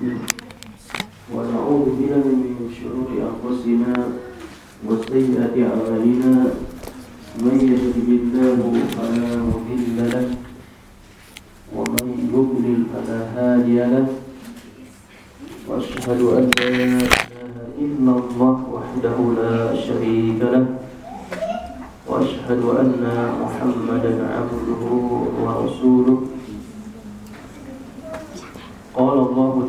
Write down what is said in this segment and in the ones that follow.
ونعوذ بالله من شرور أنفسنا وسيئات أعمالنا. من يهده الله فلا مضل له ومن يضلل فلا هادي له. وأشهد أن لا إله إلا الله وحده لا شريك له. وأشهد أن محمدا عبده ورسوله. قال الله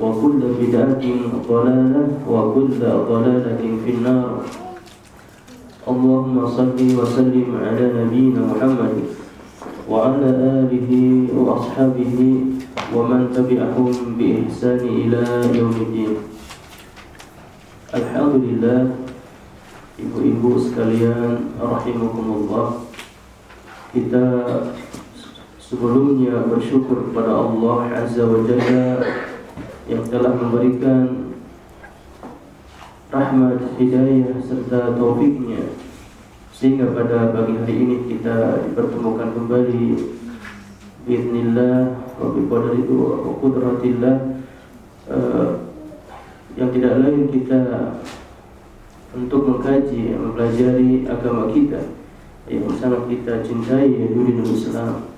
وكل بدعة ضلالة وكل ضلالة في النار اللهم صل وسلم على نبينا محمد وعلى آله وأصحابه ومن تبعهم بإحسان إلى يوم الدين Alhamdulillah Ibu-ibu sekalian Rahimakumullah Kita sebelumnya bersyukur kepada Allah Azza wa Jalla yang telah memberikan Rahmat, hidayah serta taufiknya. Sehingga pada pagi hari ini kita dipertemukan kembali. Bismillah Wa biqadaritu wa qudratillah. Uh, yang tidak lain kita untuk mengkaji, mempelajari agama kita yang sangat kita cintai dunia Islam.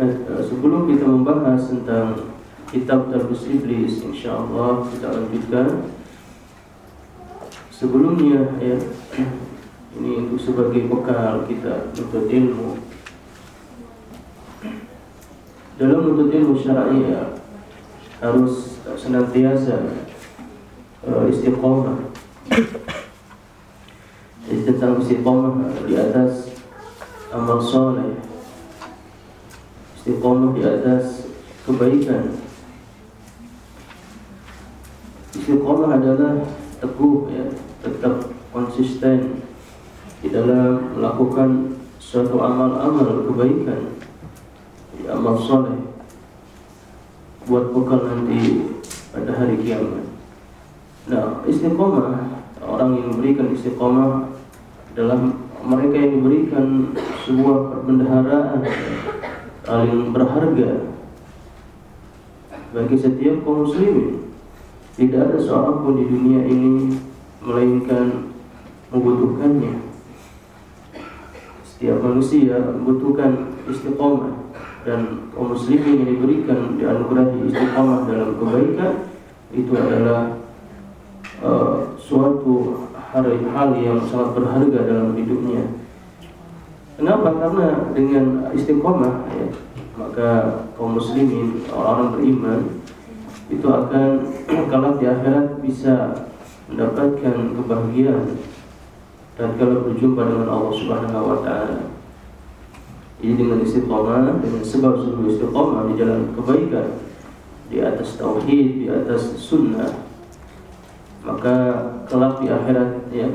Nah, sebelum kita membahas tentang kitab Tarbus Iblis, insyaallah kita lanjutkan. Sebelumnya ya, ini untuk sebagai bekal kita untuk ilmu. Dalam menuntut ilmu syar'i ya, harus senantiasa uh, istiqomah tentang istiqomah di atas amal soleh Istiqomah di atas kebaikan Istiqomah adalah teguh ya, tetap konsisten di dalam melakukan suatu amal-amal kebaikan di amal soleh buat bekal nanti pada hari kiamat. Nah, istiqomah orang yang memberikan istiqomah adalah mereka yang diberikan sebuah perbendaharaan paling berharga bagi setiap kaum muslimin. Tidak ada seorang pun di dunia ini melainkan membutuhkannya. Setiap manusia membutuhkan istiqomah dan kaum muslimin yang diberikan dianugerahi istiqamah dalam kebaikan itu adalah uh, suatu hal yang sangat berharga dalam hidupnya. Kenapa? Karena dengan istiqamah ya, maka kaum muslimin orang-orang beriman itu akan kalau di akhirat bisa mendapatkan kebahagiaan dan kalau berjumpa dengan Allah Subhanahu wa taala. Jadi dengan istiqomah, dengan sebab sebab istiqomah di jalan kebaikan, di atas tauhid, di atas sunnah, maka kelak di akhirat ya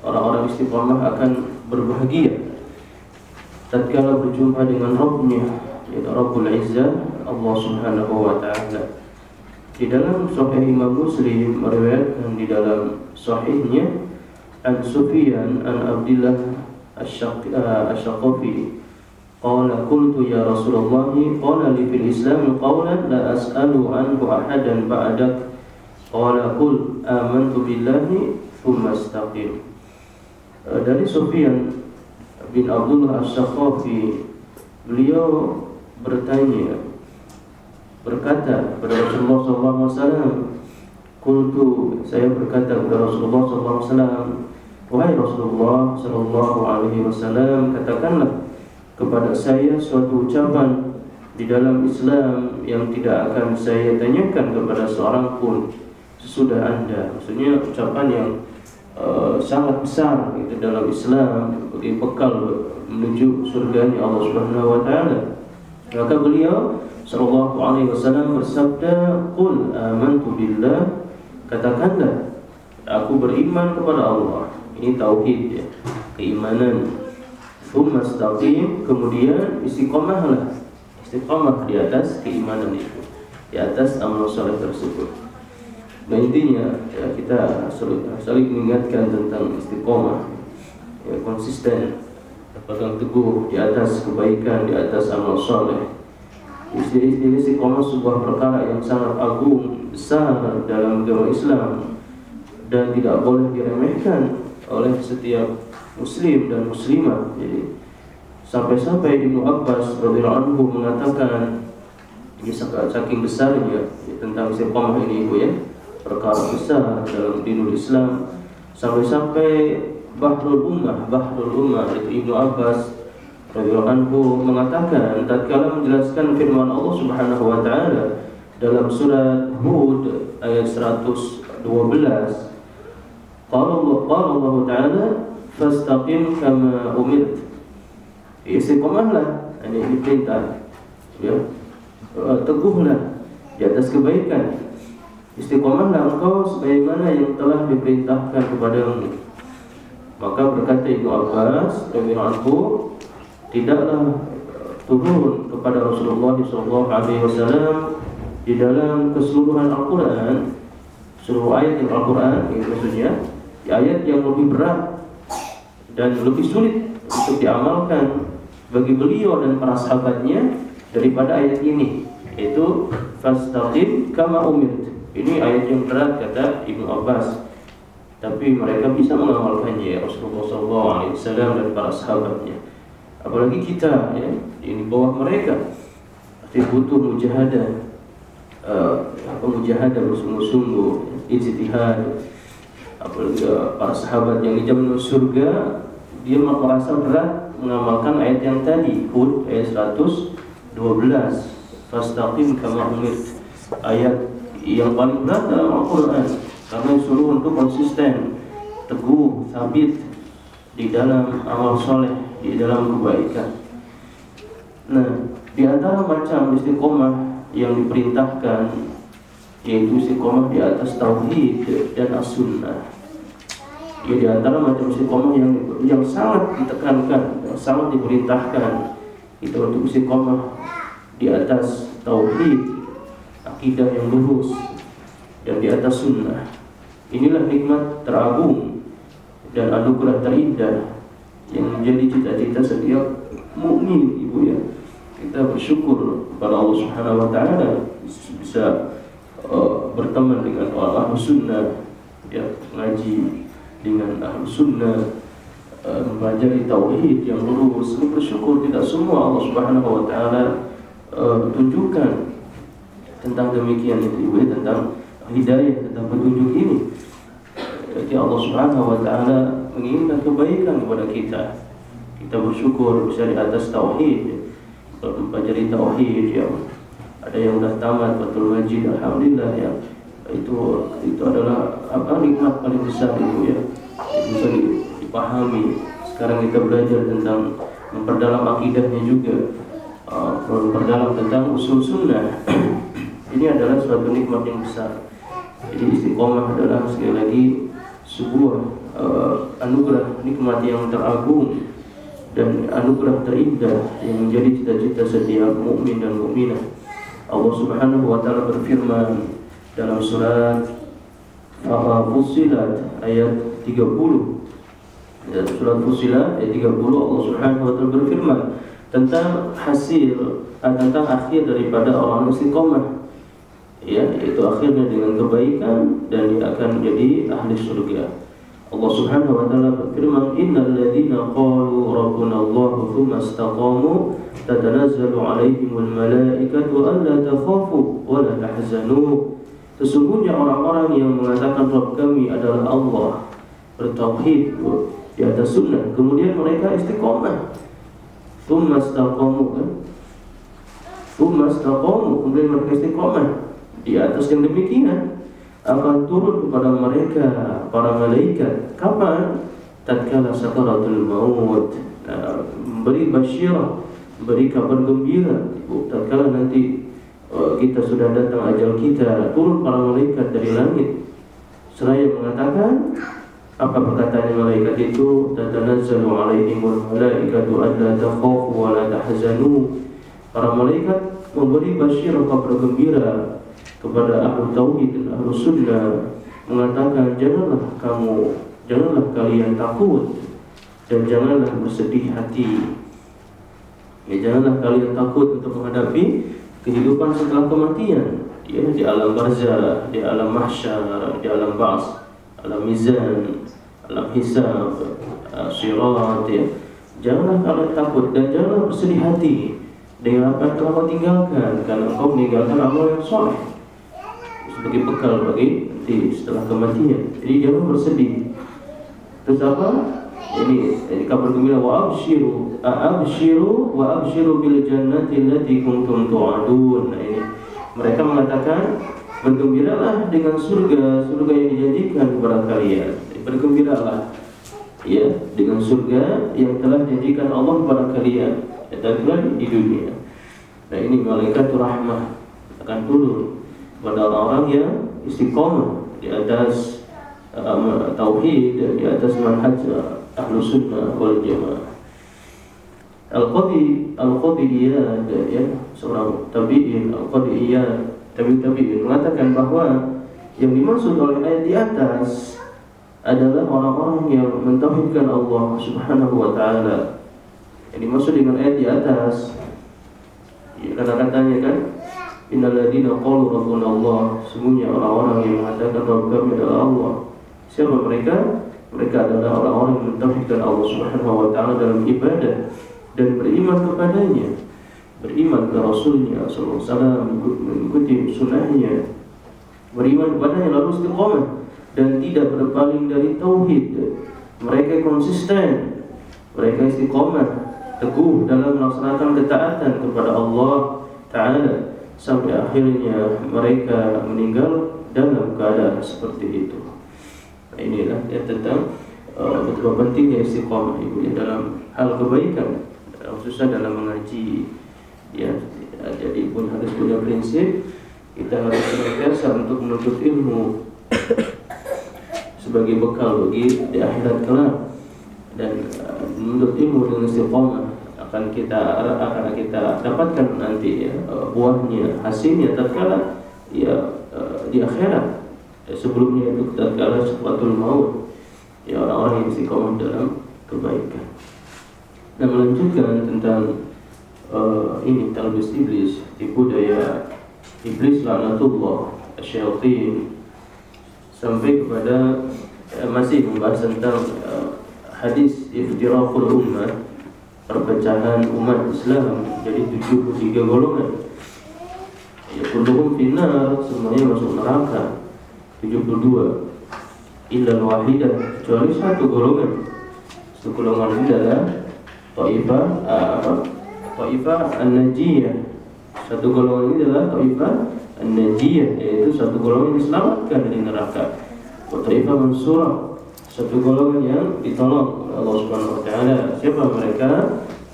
orang-orang istiqomah akan berbahagia tatkala berjumpa dengan Rabbnya yaitu Rabbul Izzah Allah Subhanahu wa taala. Di dalam Sahih Imam Muslim meriwayatkan di dalam sahihnya An Sufyan an Abdullah eh, Asy-Syaqafi qala qultu ya Rasulullah qala li fil Islam qawlan la as'alu anhu ahadan ba'dak qala qul amantu billahi istaqim. Eh, dari Sufyan bin Abdullah As-Sakhafi beliau bertanya berkata kepada Rasulullah SAW Kultu saya berkata kepada Rasulullah SAW Wahai Rasulullah Sallallahu Alaihi Wasallam katakanlah kepada saya suatu ucapan di dalam Islam yang tidak akan saya tanyakan kepada seorang pun sesudah anda. Maksudnya ucapan yang uh, sangat besar itu dalam Islam sebagai bekal menuju surga Allah Subhanahu wa taala. Maka beliau sallallahu alaihi wasallam bersabda qul amantu billah. Katakanlah aku beriman kepada Allah. Ini tauhid ya keimanan. Thumma istaqim Kemudian istiqomahlah. Istiqomah di atas keimanan itu Di atas amal soleh tersebut Nah intinya ya, kita saling mengingatkan tentang istiqomah ya, Konsisten Pegang teguh di atas kebaikan Di atas amal soleh Ini istiqomah sebuah perkara yang sangat agung Besar dalam agama Islam Dan tidak boleh diremehkan oleh setiap muslim dan muslimah. Jadi sampai-sampai Ibnu Abbas radhiyallahu anhu mengatakan ini saking besarnya ya, tentang istiqomah ini Ibu ya, perkara besar dalam dinul Islam. Sampai-sampai Bahrul Ummah, Bahrul Ummah itu Ibnu Abbas radhiyallahu anhu mengatakan tatkala menjelaskan firman Allah Subhanahu wa taala dalam surat Hud ayat 112 Qala Allah, taala fastaqim kama umirt. Istiqomahlah ini diperintah ya. Eh, teguhlah di atas kebaikan istiqomahlah engkau sebagaimana yang telah diperintahkan kepadamu maka berkata Ibnu Abbas radhiyallahu tidaklah turun kepada Rasulullah SAW di dalam keseluruhan Al-Quran seluruh ayat Al-Quran ini maksudnya ayat yang lebih berat dan lebih sulit untuk diamalkan bagi beliau dan para sahabatnya daripada ayat ini yaitu fastaqim kama umirt ini ayat yang berat kata Ibnu Abbas. Tapi mereka bisa mengamalkannya ya Rasulullah SAW dan para sahabatnya. Apalagi kita ya ini bawah mereka. Tapi butuh mujahadah uh, apa mujahadah bersungguh-sungguh ijtihad. Apalagi para sahabat yang di zaman surga dia merasa berat mengamalkan ayat yang tadi Hud ayat 112 fastaqim kama umirt ayat yang paling berat dalam Al-Quran karena disuruh untuk konsisten teguh, sabit di dalam amal soleh di dalam kebaikan. Nah di antara macam istiqomah yang diperintahkan yaitu istiqomah di atas tauhid dan as-sunnah. Ya di antara macam istiqomah yang yang sangat ditekankan, yang sangat diperintahkan itu untuk istiqomah di atas tauhid, akidah yang lurus dan di atas sunnah. Inilah nikmat teragung dan anugerah terindah yang menjadi cita-cita setiap mukmin ibu ya. Kita bersyukur kepada Allah Subhanahu wa taala bisa uh, berteman dengan Allah sunnah ya ngaji dengan ahlu sunnah uh, mempelajari tauhid yang lurus bersyukur tidak semua Allah Subhanahu wa taala uh, tunjukkan tentang demikian itu ibu tentang hidayah tentang petunjuk ini. Jadi Allah Subhanahu wa taala menginginkan kebaikan kepada kita. Kita bersyukur bisa di atas tauhid mempelajari tauhid yang ada yang sudah tamat betul majid alhamdulillah ya. Itu itu adalah apa nikmat paling besar itu ya. Bisa dipahami. Sekarang kita belajar tentang memperdalam akidahnya juga. Uh, memperdalam tentang usul sunnah ini adalah suatu nikmat yang besar. Jadi istiqomah adalah sekali lagi sebuah uh, anugerah nikmat yang teragung dan anugerah terindah yang menjadi cita-cita setiap mukmin dan mukminah. Allah Subhanahu wa taala berfirman dalam surat Fussilat ayat 30 ya, surat Fussilat ayat 30 Allah Subhanahu wa taala berfirman tentang hasil uh, tentang akhir daripada orang istiqomah ya itu akhirnya dengan kebaikan dan dia akan menjadi ahli surga. Allah Subhanahu wa taala berfirman innal ladzina qalu rabbuna Allah tsumma istaqamu tatanazzalu alaihimul malaikatu alla takhafu wa la tahzanu. Sesungguhnya orang-orang yang mengatakan Rabb kami adalah Allah bertauhid di atas sunnah kemudian mereka istiqomah. Tumma istaqamu kan? Tumma istaqamu Kemudian mereka istiqomah Di atas yang demikian Akan turun kepada mereka Para malaikat. Kapan? Tatkala sakaratul maut nah, Beri basyirah Beri kabar gembira. Tatkala nanti uh, Kita sudah datang ajal kita Turun para malaikat dari langit. Seraya mengatakan apa perkataan malaikat itu? Tatanazzalu alaihimul malaikatu alla takhafu wa la tahzanu. Para malaikat memberi basyirah kabar gembira kepada ahlu tauhid dan ahlu sunnah mengatakan janganlah kamu janganlah kalian takut dan janganlah bersedih hati. Ya janganlah kalian takut untuk menghadapi kehidupan setelah kematian. Ya di alam barzah di alam mahsyar di alam ba's alam mizan alam hisab sirat ya. Janganlah kalian takut dan janganlah bersedih hati dengan apa yang telah kau tinggalkan. Karena kau meninggalkan amal yang soleh sebagai bekal bagi nanti setelah kematian. Jadi jangan bersedih. Terus apa? Ini, ini kabar gembira wa abshiru abshiru wa abshiru bil jannati allati kuntum tu'adun. Nah ini mereka mengatakan bergembiralah dengan surga surga yang dijanjikan kepada kalian. Bergembiralah ya dengan surga yang telah dijanjikan Allah kepada kalian. Dan di dunia. Nah ini malaikat rahmah akan turun kepada orang-orang yang istiqomah di atas um, tauhid dan di atas manhaj uh, ahlu sunnah wal jamaah. Al-Qadi Al-Qadi Iyad ya seorang tabi'in Al-Qadi Iyad tabi'in tabi'in mengatakan bahwa yang dimaksud oleh ayat di atas adalah orang-orang yang mentauhidkan Allah Subhanahu wa taala. Yang dimaksud dengan ayat di atas ya, karena katanya kan innalladzina qalu rabbuna Allah semuanya orang-orang yang mengatakan Rabb kami adalah Allah. Siapa mereka? Mereka adalah orang-orang yang mentauhidkan Allah Subhanahu wa taala dalam ibadah dan beriman kepadanya. Beriman ke Rasulnya sallallahu mengikuti sunnahnya. Beriman kepadanya lalu istiqomah dan tidak berpaling dari tauhid. Mereka konsisten, mereka istiqomah, teguh dalam melaksanakan ketaatan kepada Allah Taala sampai akhirnya mereka meninggal dalam keadaan seperti itu. Inilah ya tentang uh, betapa pentingnya istiqomah ibu ya dalam hal kebaikan, khususnya dalam mengaji. Ya, jadi pun harus punya prinsip kita harus senantiasa untuk menuntut ilmu sebagai bekal bagi di akhirat kelak dan uh, menurut ilmu dengan istiqomah akan kita akan kita dapatkan nanti ya, uh, buahnya hasilnya tatkala ya uh, di akhirat. Ya, sebelumnya itu tatkala suatu maut ya orang-orang yang istiqomah dalam kebaikan. Dan melanjutkan tentang uh, ini talbis iblis tipu daya iblis laknatullah syaitan. Sampai kepada eh, masih membahas tentang eh, hadis iftiraqul ummah perpecahan umat Islam. Jadi 73 golongan. Ya kulluhum finnar semuanya masuk neraka. 72 illa wahidah kecuali satu golongan. Satu golongan ini adalah Taifah apa Taifah an-najiyah. Satu golongan ini adalah Taifah An-Najiyah yaitu satu golongan yang diselamatkan dari neraka. Wa Mansurah satu golongan yang ditolong oleh Allah Subhanahu wa taala. Siapa mereka?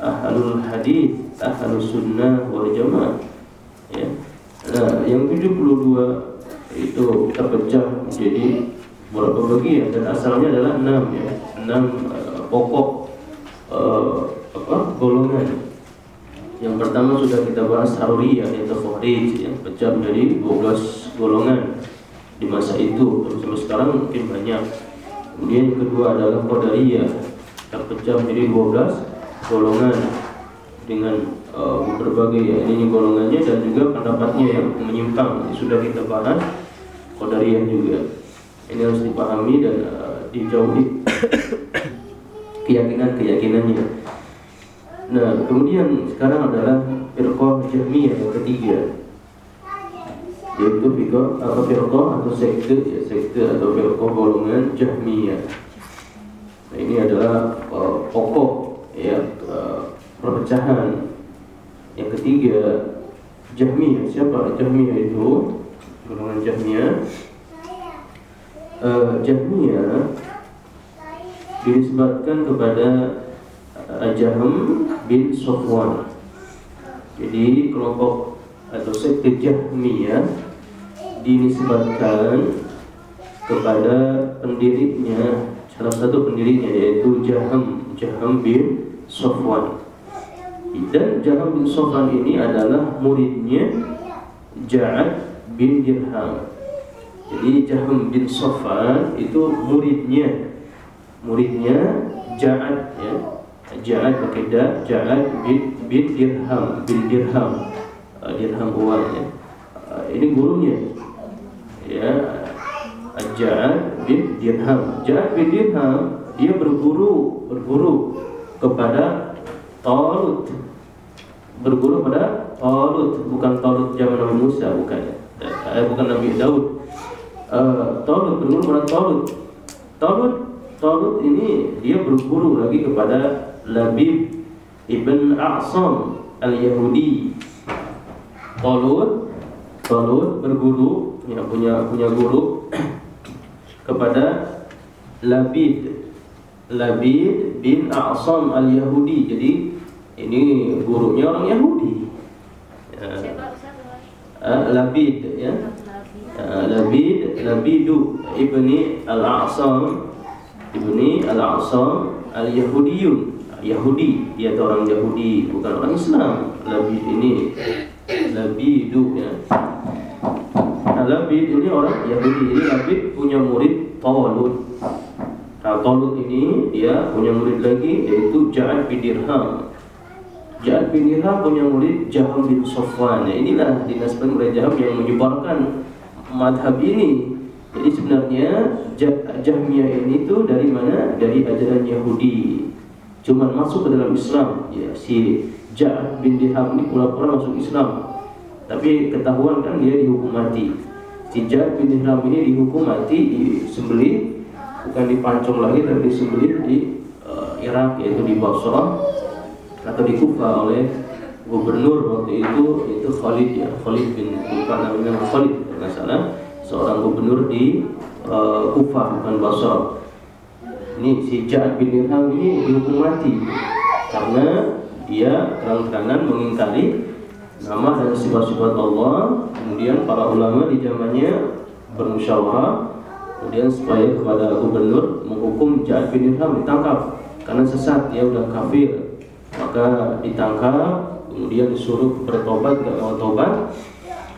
Ahlul hadis, ahlus sunnah wal jamaah. Ya. Nah, yang 72 itu terpecah menjadi beberapa bagian dan asalnya adalah enam ya. Enam uh, pokok uh, apa? golongan yang pertama sudah kita bahas Haruriyah yaitu Khawarij yang pecah menjadi 12 golongan di masa itu terus sampai sekarang mungkin banyak. Kemudian kedua adalah Qadariyah terpecah menjadi 12 golongan. dengan uh, berbagai ya, ini golongannya dan juga pendapatnya yang menyimpang sudah kita bahas Qadariyah juga ini harus dipahami dan uh, dijauhi keyakinan-keyakinannya nah kemudian sekarang adalah firqah Jahmiyah yang ketiga yaitu firqah atau firqah atau sekte ya sekte atau firqah golongan Jahmiyah. Nah, ini adalah uh, pokok ya uh, perpecahan. Yang ketiga Jahmiyah. Siapa? Jahmiyah itu golongan Jahmiyah. Uh, Jahmiyah dinisbatkan kepada uh, Jahm bin Sofwan jadi kelompok atau sekte Jahmiyah dinisbatkan kepada pendirinya salah satu pendirinya yaitu Jaham Jaham bin Sofwan dan Jaham bin Sofwan ini adalah muridnya Ja'ad bin Dirham. Jadi Jaham bin Sofwan itu muridnya muridnya Ja'ad ya. Ja'ad pakai da, Ja'ad bin, bin Dirham, bin Dirham. Uh, dirham uang ya. Uh, ini gurunya. Ya. Ja'ad bin Dirham. Ja'ad bin Dirham dia berguru berguru kepada Talut berguru pada Talut bukan Talut zaman Nabi Musa bukan eh, bukan Nabi Daud uh, Talut berguru pada Talut Talut Talut ini dia berguru lagi kepada Labib ibn A'sam al-Yahudi Talut Talut berguru ya punya punya guru kepada Labid Labid bin A'sam al-Yahudi jadi ini gurunya orang Yahudi. Uh, Labid ya. Uh, Labid Labidu ibni Al-A'sam ibni Al-A'sam Al-Yahudiyun. Yahudi, dia orang Yahudi, bukan orang Islam. Labid ini Labidu ya. Nah, Labid ini orang Yahudi. Jadi Labid punya murid Talut. Nah, ini dia punya murid lagi yaitu Ja'ad bin Dirham. Ja'ad bin Dirham punya murid Jaham bin Sofwan. Ya, inilah dinasibkan oleh Jaham yang menyebarkan madhab ini. Jadi sebenarnya Jahmiyah ini tuh dari mana? Dari ajaran Yahudi. Cuman masuk ke dalam Islam. Ya, si Ja'ad bin Dirham ini pura-pura masuk Islam. Tapi ketahuan kan dia dihukum mati. Si Ja'ad bin Dirham ini dihukum mati disembelih bukan dipancung lagi tapi disembelih di uh, Irak yaitu di Basrah atau dikufah oleh gubernur waktu itu itu Khalid ya Khalid bin bukan namanya Khalid tidak salah seorang gubernur di uh, Kufah bukan Basra ini si Ja'ad bin Dirham ini dihukum mati karena dia terang-terangan mengingkari nama dan sifat-sifat Allah. Kemudian para ulama di zamannya bermusyawarah kemudian supaya kepada gubernur menghukum Ja'ad bin ditangkap karena sesat dia udah kafir. Maka ditangkap kemudian disuruh bertobat gak mau tobat.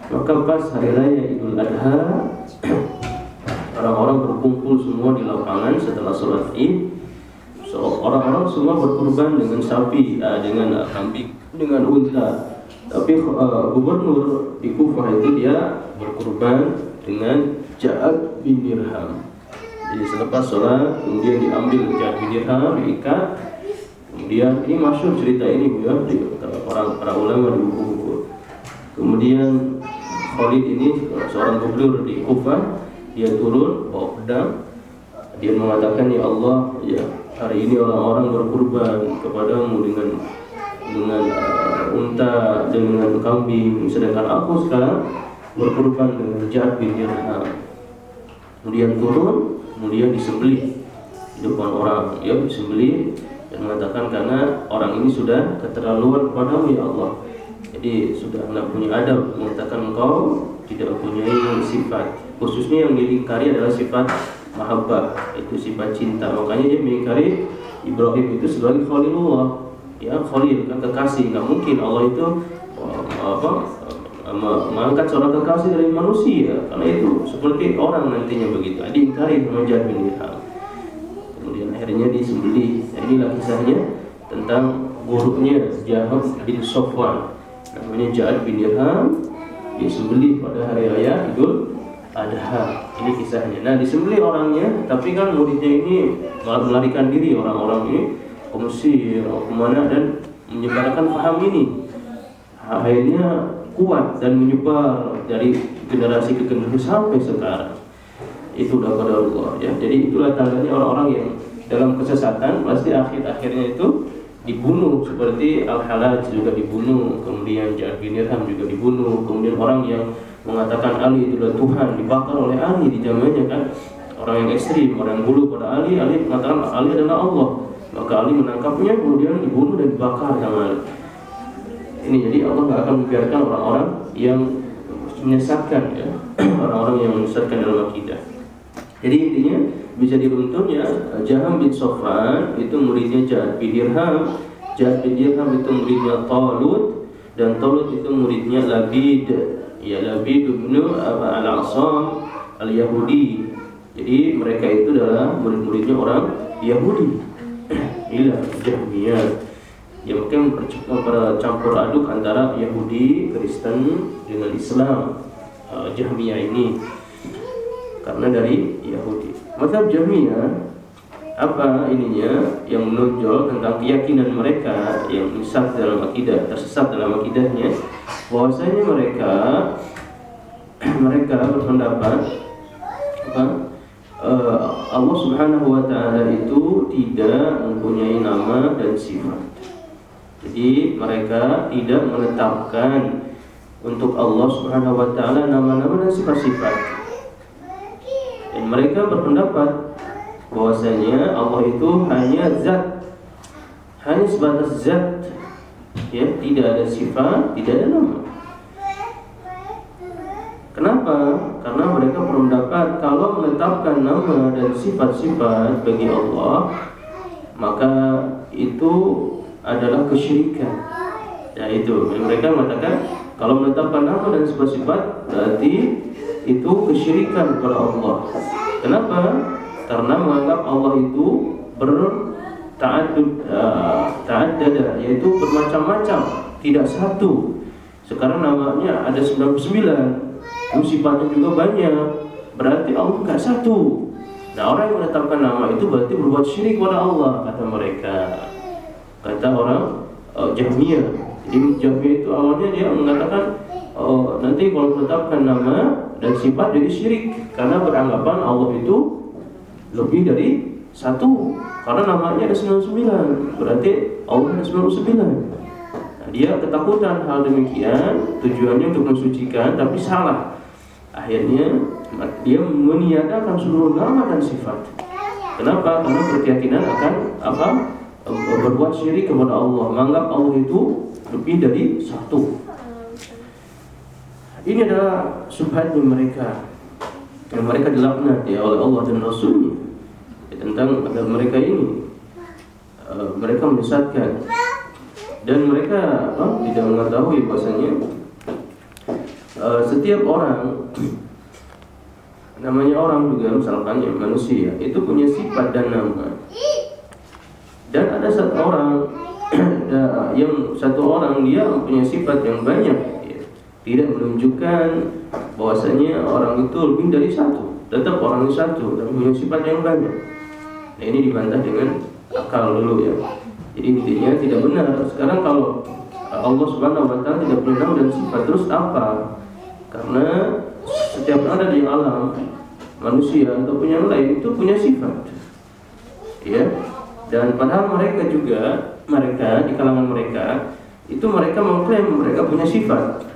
Maka pas hari raya Idul Adha orang-orang berkumpul semua di lapangan setelah sholat id orang-orang semua berkurban dengan sapi uh, dengan kambing dengan unta tapi uh, gubernur di Kufah itu dia berkurban dengan Ja'ad bin Dirham. Jadi selepas sholat kemudian diambil Ja'ad bin Dirham diikat. Kemudian ini masuk cerita ini bu ya di orang para ulama di buku-buku. Kemudian Khalid ini seorang gubernur di Kufah, dia turun bawa pedang, dia mengatakan ya Allah ya hari ini orang-orang berkurban kepadamu dengan dengan uh, unta dengan kambing, sedangkan aku sekarang berkurban dengan Ja'ad bin Dirham. Kemudian turun, kemudian disembelih di depan orang, ya disembelih dan mengatakan karena orang ini sudah keterlaluan kepadamu ya Allah. Jadi sudah tidak punya adab. Mengatakan engkau tidak mempunyai sifat. Khususnya yang diingkari adalah sifat mahabbah itu sifat cinta. Makanya dia mengingkari Ibrahim itu sebagai Khalilullah. Ya Khalil kan kekasih. Nggak mungkin Allah itu apa mengangkat seorang kekasih dari manusia. Karena itu seperti orang nantinya begitu. Diingkari menjadi bin kemudian akhirnya disembelih nah, inilah kisahnya tentang gurunya Jaham bin Sofwan namanya Ja'ad bin Dirham. Disembelih pada hari raya Idul Adha ini kisahnya. Nah disembelih orangnya tapi kan muridnya ini melarikan diri. Orang-orang ini ke Mesir ke mana dan menyebarkan paham ini. Akhirnya kuat dan menyebar dari generasi ke generasi sampai sekarang. Itu udah pada Allah ya. Jadi itulah tandanya orang-orang yang dalam kesesatan pasti akhir-akhirnya itu dibunuh. Seperti Al-Halaj juga dibunuh, kemudian Ja'ad bin Dirham juga dibunuh, kemudian orang yang mengatakan Ali itu adalah Tuhan dibakar oleh Ali di zamannya kan. Orang yang ekstrim, orang yang bulu pada Ali, Ali mengatakan Ali adalah Allah. Maka Ali menangkapnya kemudian dibunuh dan dibakar sama Ali. Ini jadi Allah nggak akan membiarkan orang-orang yang menyesatkan ya. Orang-orang yang menyesatkan dalam akidah. Jadi intinya bisa diruntun ya Jaham bin Sofan itu muridnya Jahad bin Dirham. Jahad bin Dirham itu muridnya Talut. Dan Talut itu muridnya Labid ya Labid bin Al-Asam Al-Yahudi. Jadi mereka itu adalah murid-muridnya orang Yahudi. Inilah Jahmiyah. Yang mungkin bercampur aduk antara Yahudi, Kristen dengan Islam uh, Jahmiyah ini. Karena dari Yahudi. Mazhab Jahmiyah apa ininya yang menonjol tentang keyakinan mereka yang sesat dalam akidah, tersesat dalam akidahnya, bahwasanya mereka mereka berpendapat apa uh, Allah Subhanahu wa taala itu tidak mempunyai nama dan sifat. Jadi mereka tidak menetapkan untuk Allah Subhanahu wa taala nama-nama dan sifat-sifat dan mereka berpendapat bahwasanya Allah itu hanya zat hanya sebatas zat ya tidak ada sifat tidak ada nama Kenapa? Karena mereka berpendapat kalau menetapkan nama dan sifat-sifat bagi Allah maka itu adalah kesyirikan. Ya itu mereka mengatakan kalau menetapkan nama dan sifat-sifat berarti itu kesyirikan kepada Allah. Kenapa? Karena menganggap Allah itu berta'addud uh, ta'addada yaitu bermacam-macam, tidak satu. Sekarang namanya ada 99, sifatnya juga banyak. Berarti Allah enggak satu. Nah, orang yang menetapkan nama itu berarti berbuat syirik kepada Allah kata mereka. Kata orang uh, Jahmiyah. Jadi Jahmiyah itu awalnya dia mengatakan oh, nanti kalau menetapkan nama dan sifat jadi syirik karena beranggapan Allah itu lebih dari satu. Karena namanya ada 99 berarti Allah ada 99 nah, dia ketakutan hal demikian tujuannya untuk mensucikan tapi salah. Akhirnya dia meniadakan seluruh nama dan sifat. Kenapa? Karena berkeyakinan akan apa berbuat syirik kepada Allah. Menganggap Allah itu lebih dari satu. Ini adalah subhatnya mereka. Yang mereka dilaknat ya oleh Allah dan Rasulnya. ya, tentang agama mereka ini. Uh, mereka menyesatkan. Dan mereka uh, tidak mengetahui bahasanya uh, setiap orang namanya orang juga misalkan ya manusia itu punya sifat dan nama. Dan ada satu orang yang satu orang dia punya sifat yang banyak. Tidak menunjukkan bahwasanya orang itu lebih dari satu. Tetap orang itu satu tapi punya sifat yang banyak nah ini dibantah dengan akal dulu ya. Jadi intinya tidak benar. Sekarang kalau Allah subhanahu wa ta'ala tidak punya dan sifat terus apa? Karena setiap ada di alam manusia ataupun yang lain itu punya sifat. Ya. Dan padahal mereka juga mereka di kalangan mereka itu mereka mengklaim mereka punya sifat.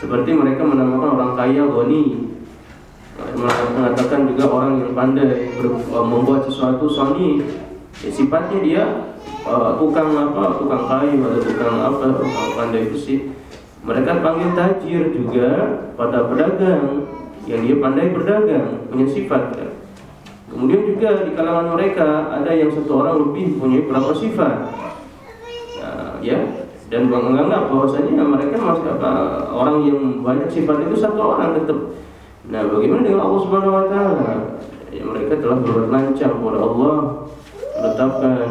Seperti mereka menamakan orang kaya Goni Mengatakan juga orang yang pandai uh, membuat sesuatu Sony ya, Sifatnya dia uh, tukang apa, tukang kayu atau tukang apa, tukang pandai besi Mereka panggil tajir juga pada pedagang Yang dia pandai berdagang, punya sifat ya. Kemudian juga di kalangan mereka ada yang satu orang lebih punya berapa sifat nah, ya dan menganggap bahwasanya mereka masih apa orang yang banyak sifat itu satu orang tetap. Nah, bagaimana dengan Allah Subhanahu wa taala? Ya, mereka telah berbuat kepada Allah menetapkan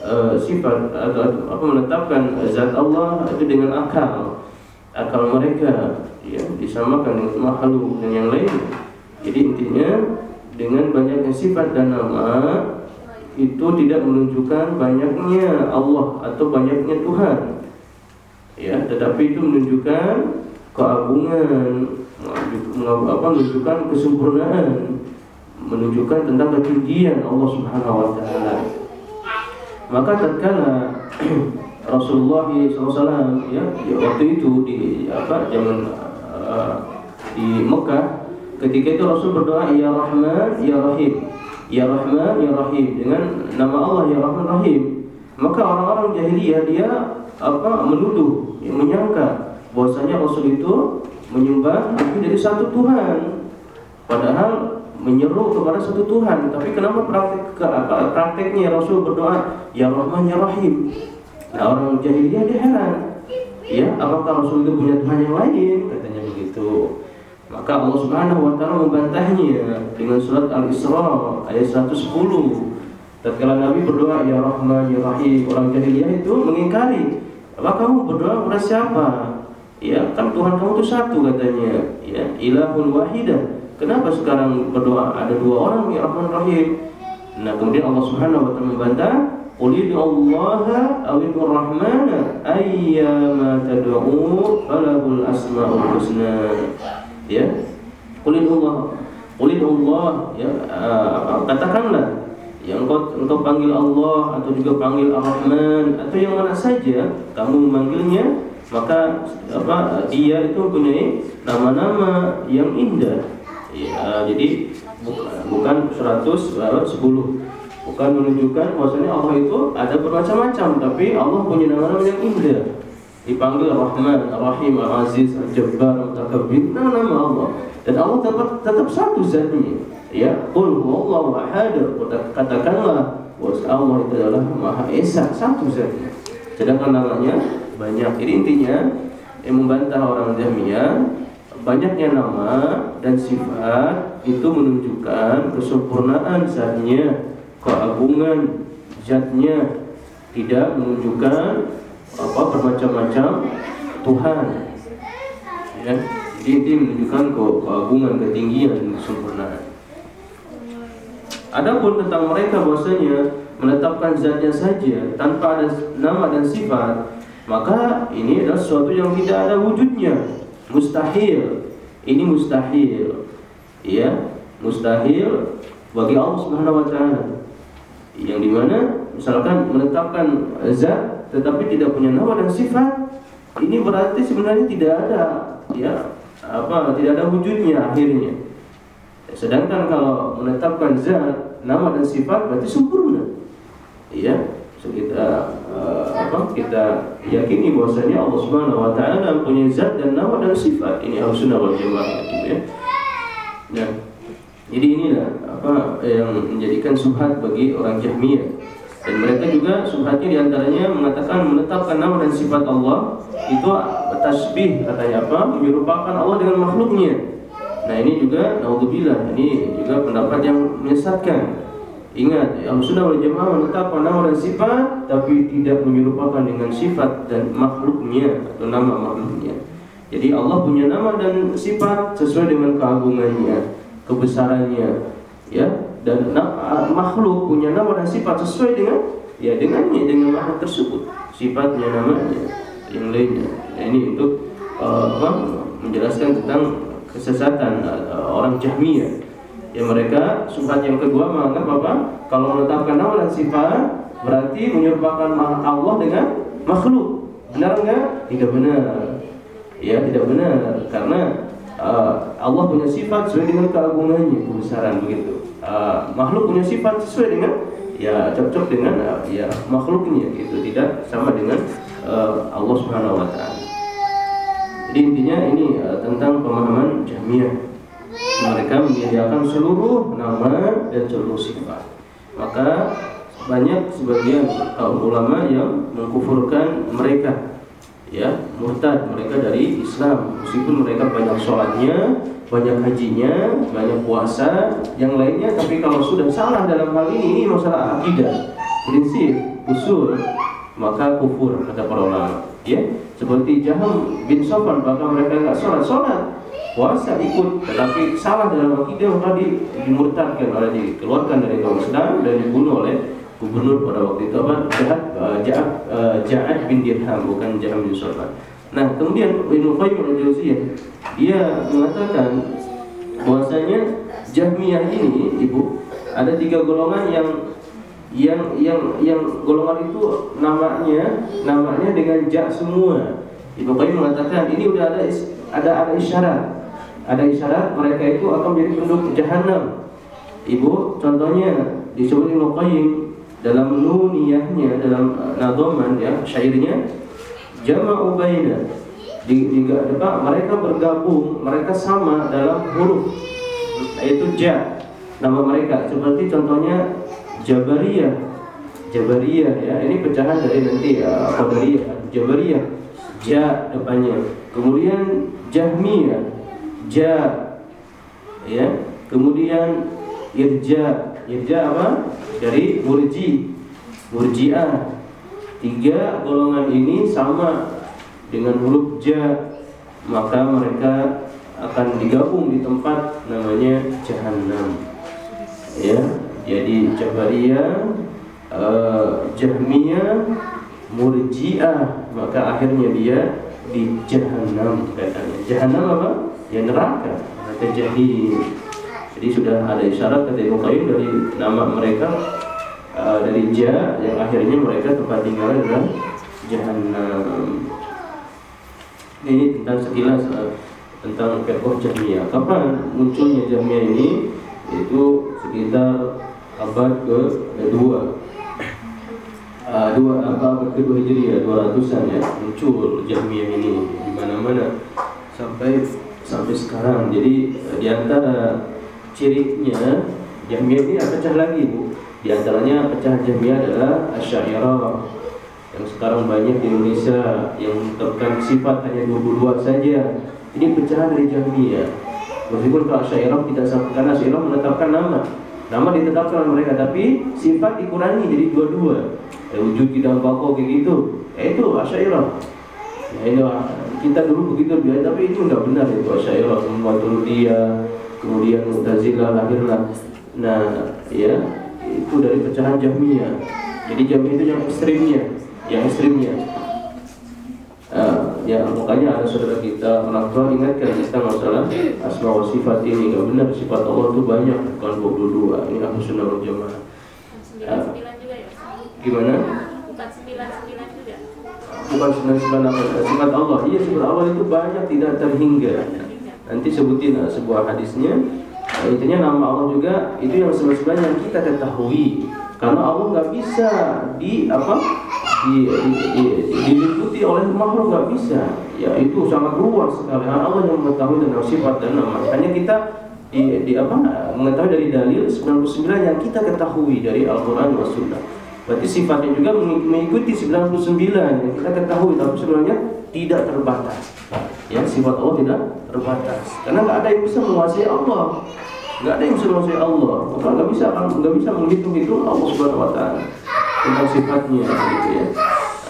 uh, sifat atau apa menetapkan zat Allah itu dengan akal. Akal mereka ya disamakan dengan makhluk dan yang lain. Jadi intinya dengan banyaknya sifat dan nama itu tidak menunjukkan banyaknya Allah atau banyaknya Tuhan. Ya tetapi itu menunjukkan keagungan apa menunjukkan kesempurnaan. Menunjukkan tentang ketinggian Allah Subhanahu wa taala. Maka tatkala Rasulullah SAW ya, ya waktu itu di apa zaman uh, di Mekah ketika itu Rasul berdoa ya Rahman ya Rahim ya Rahman ya Rahim dengan nama Allah ya Rahman Rahim. Maka orang-orang jahiliyah dia apa menuduh ya, menyangka bahwasanya Rasul itu menyembah lebih dari satu Tuhan. Padahal menyeru kepada satu Tuhan. Tapi kenapa praktek prakteknya Rasul berdoa ya Rahman ya Rahim. Nah orang jahiliyah dia heran. Ya apakah Rasul itu punya Tuhan yang lain? Katanya begitu. Maka Allah subhanahu wa ta'ala membantahnya Dengan surat Al-Isra ayat 110 Tatkala Nabi berdoa Ya Rahman Ya Rahim Orang jahiliyah itu mengingkari Apa kamu berdoa kepada siapa Ya kan Tuhan kamu itu satu katanya Ya ilahun wahidah Kenapa sekarang berdoa ada dua orang Ya Rahman Rahim Nah kemudian Allah subhanahu wa ta'ala membantah Qul Allah awil rahman ayyama tad'u falahul asmaul husna. Ya. Qul Allah. Qul Allah ya uh, katakanlah yang engkau engkau panggil Allah atau juga panggil Ar-Rahman atau yang mana saja kamu memanggilnya maka apa dia itu punya nama-nama yang indah. Ya, jadi bukan 100 10 bukan menunjukkan bahwasanya Allah itu ada bermacam-macam tapi Allah punya nama-nama yang indah. Dipanggil Rahman, Rahim, Aziz, Jabbar, Mutakabbir nama-nama Allah. Dan Allah tetap tetap satu zatnya. Ya qul huwallahu ahad. Katakanlah bahwa Allah itu adalah Maha Esa satu zatnya. Sedangkan namanya banyak. Jadi intinya yang membantah orang Jahmiyah banyaknya nama dan sifat itu menunjukkan kesempurnaan zatnya keagungan zatnya. Tidak menunjukkan apa bermacam-macam Tuhan. Ya jadi ini menunjukkan keagungan ketinggian kesempurnaan. Adapun tentang mereka bahwasanya menetapkan zatnya saja tanpa ada nama dan sifat, maka ini adalah sesuatu yang tidak ada wujudnya, mustahil. Ini mustahil. Ya, mustahil bagi Allah Subhanahu wa taala yang di mana misalkan menetapkan zat tetapi tidak punya nama dan sifat ini berarti sebenarnya tidak ada ya apa tidak ada wujudnya akhirnya sedangkan kalau menetapkan zat nama dan sifat berarti sempurna ya so kita kita yakini bahwasanya Allah Subhanahu wa taala punya zat dan nama dan sifat ini harus sunnah wal jamaah gitu ya nah jadi inilah apa yang menjadikan subhat bagi orang Jahmiyah. Dan mereka juga subhatnya di antaranya mengatakan menetapkan nama dan sifat Allah itu tasbih katanya apa menyerupakan Allah dengan makhluknya. Nah ini juga naudzubillah ini juga pendapat yang menyesatkan. Ingat, yang sudah wal jamaah nama dan sifat tapi tidak menyerupakan dengan sifat dan makhluknya atau nama makhluknya. Jadi Allah punya nama dan sifat sesuai dengan keagungannya kebesarannya ya. Dan makhluk punya nama dan sifat sesuai dengan ya dengannya dengan makhluk tersebut. Sifatnya namanya yang lainnya. Ya, ini untuk uh, menjelaskan tentang kesesatan uh, orang Jahmiyah ya mereka sifat yang kedua menganggap apa kalau menetapkan nama dan sifat berarti menyerupakan Allah dengan makhluk benar enggak tidak benar ya tidak benar karena uh, Allah punya sifat sesuai dengan keagungannya, kebesaran begitu. Uh, makhluk punya sifat sesuai dengan ya cocok dengan uh, ya makhluknya gitu, tidak sama dengan uh, Allah Subhanahu wa taala. Jadi intinya ini uh, tentang pemahaman Jahmiyah. Mereka menyediakan seluruh nama dan seluruh sifat. Maka banyak sebagian kaum ulama yang mengkufurkan mereka ya murtad mereka dari Islam. Meskipun mereka banyak sholatnya banyak hajinya banyak puasa yang lainnya tapi kalau sudah salah dalam hal ini ini masalah akidah prinsip usul maka kufur kata para ulama ya. Seperti Jaham bin Sofan bahkan mereka enggak sholat sholat puasa ikut tetapi salah dalam akidah maka di, dimurtadkan oleh dikeluarkan dari kaum Islam dan dibunuh oleh gubernur pada waktu itu apa Jahat uh, Jahat uh, Jahat bin Dirham bukan Jaham bin Sofan nah kemudian Ibnu Qayyim al-Jauziyah dia mengatakan bahwasanya Jahmiyah ini ibu ada tiga golongan yang yang yang yang golongan itu namanya namanya dengan ja semua. Ibu Qayyim mengatakan ini udah ada ada ada isyarat. Ada isyarat mereka itu akan menjadi penduduk jahanam. Ibu, contohnya disebut Ibnu Qayyim dalam nuniyahnya dalam uh, nadoman ya syairnya jama'u baina. Di, mereka bergabung mereka sama dalam huruf yaitu ja nama mereka. Seperti contohnya Jabariyah. Jabariyah ya ini pecahan dari nanti uh, Qadariyah Jabariyah Ja depannya. Kemudian Jahmiyah Ja ya. Kemudian Irja. Irja apa? Dari Murji. Murji'ah. Tiga golongan ini sama dengan huruf Ja. Maka mereka akan digabung di tempat namanya Jahannam. Ya. Jadi Jabariyah, uh, Jahmiyah, Murji'ah, maka akhirnya dia di Jahannam katanya. Jahannam apa? Ya neraka, neraka. Jadi sudah ada isyarat kata Ibnu dari nama mereka uh, dari Ja yang akhirnya mereka tempat tinggal adalah Jahannam. Ini tentang sekilas uh, tentang firqah Jahmiyah. Kapan munculnya Jahmiyah ini? Itu sekitar abad kedua uh, dua apa abad kedua hijriah dua ratusan ya muncul Jahmiyah ini di mana-mana sampai sampai sekarang jadi di antara cirinya Jahmiyah ini pecah lagi bu di antaranya pecah Jahmiyah adalah Asy'ariyah yang sekarang banyak di Indonesia yang menetapkan sifat hanya 22 saja ini pecahan dari Jahmiyah meskipun kalau Asy'ariyah tidak sampai karena Asy'ariyah menetapkan nama Nama ditetapkan oleh mereka tapi sifat dikurangi jadi dua-dua. Ya, wujud tidak bakal kayak gitu. Ya itu asyairah. Ya ini kita dulu begitu biasa tapi itu enggak benar itu asyairah semua dia kemudian Mu'tazilah lahirlah. Nah, ya itu dari pecahan Jahmiyah. Jadi Jahmiyah itu yang ekstrimnya, yang ekstrimnya. Uh, ya makanya ada saudara kita orang tua ingatkan kita masalah asma wa sifat ini nggak benar sifat Allah itu banyak bukan 22 ini aku sunnah wal jamaah uh, gimana bukan 99 juga bukan 99 apa sifat Allah. Iya sifat Allah itu banyak tidak terhingga. Nanti sebutin uh, sebuah hadisnya. Uh, intinya nama Allah juga itu yang sebenarnya kita ketahui. Karena Allah nggak bisa di apa di, di, oleh makhluk nggak bisa. Ya itu sangat luas sekali. Allah yang mengetahui tentang sifat dan nama. Hanya kita di, di apa mengetahui dari dalil 99 yang kita ketahui dari Al-Quran dan Sunnah berarti sifatnya juga mengikuti 99 yang kita ketahui tapi sebenarnya tidak terbatas. Ya sifat Allah tidak terbatas. Karena nggak ada yang bisa menguasai Allah. Nggak ada yang bisa menguasai Allah. Maka nggak bisa nggak bisa menghitung itu Allah subhanahu wa taala tentang sifatnya gitu ya.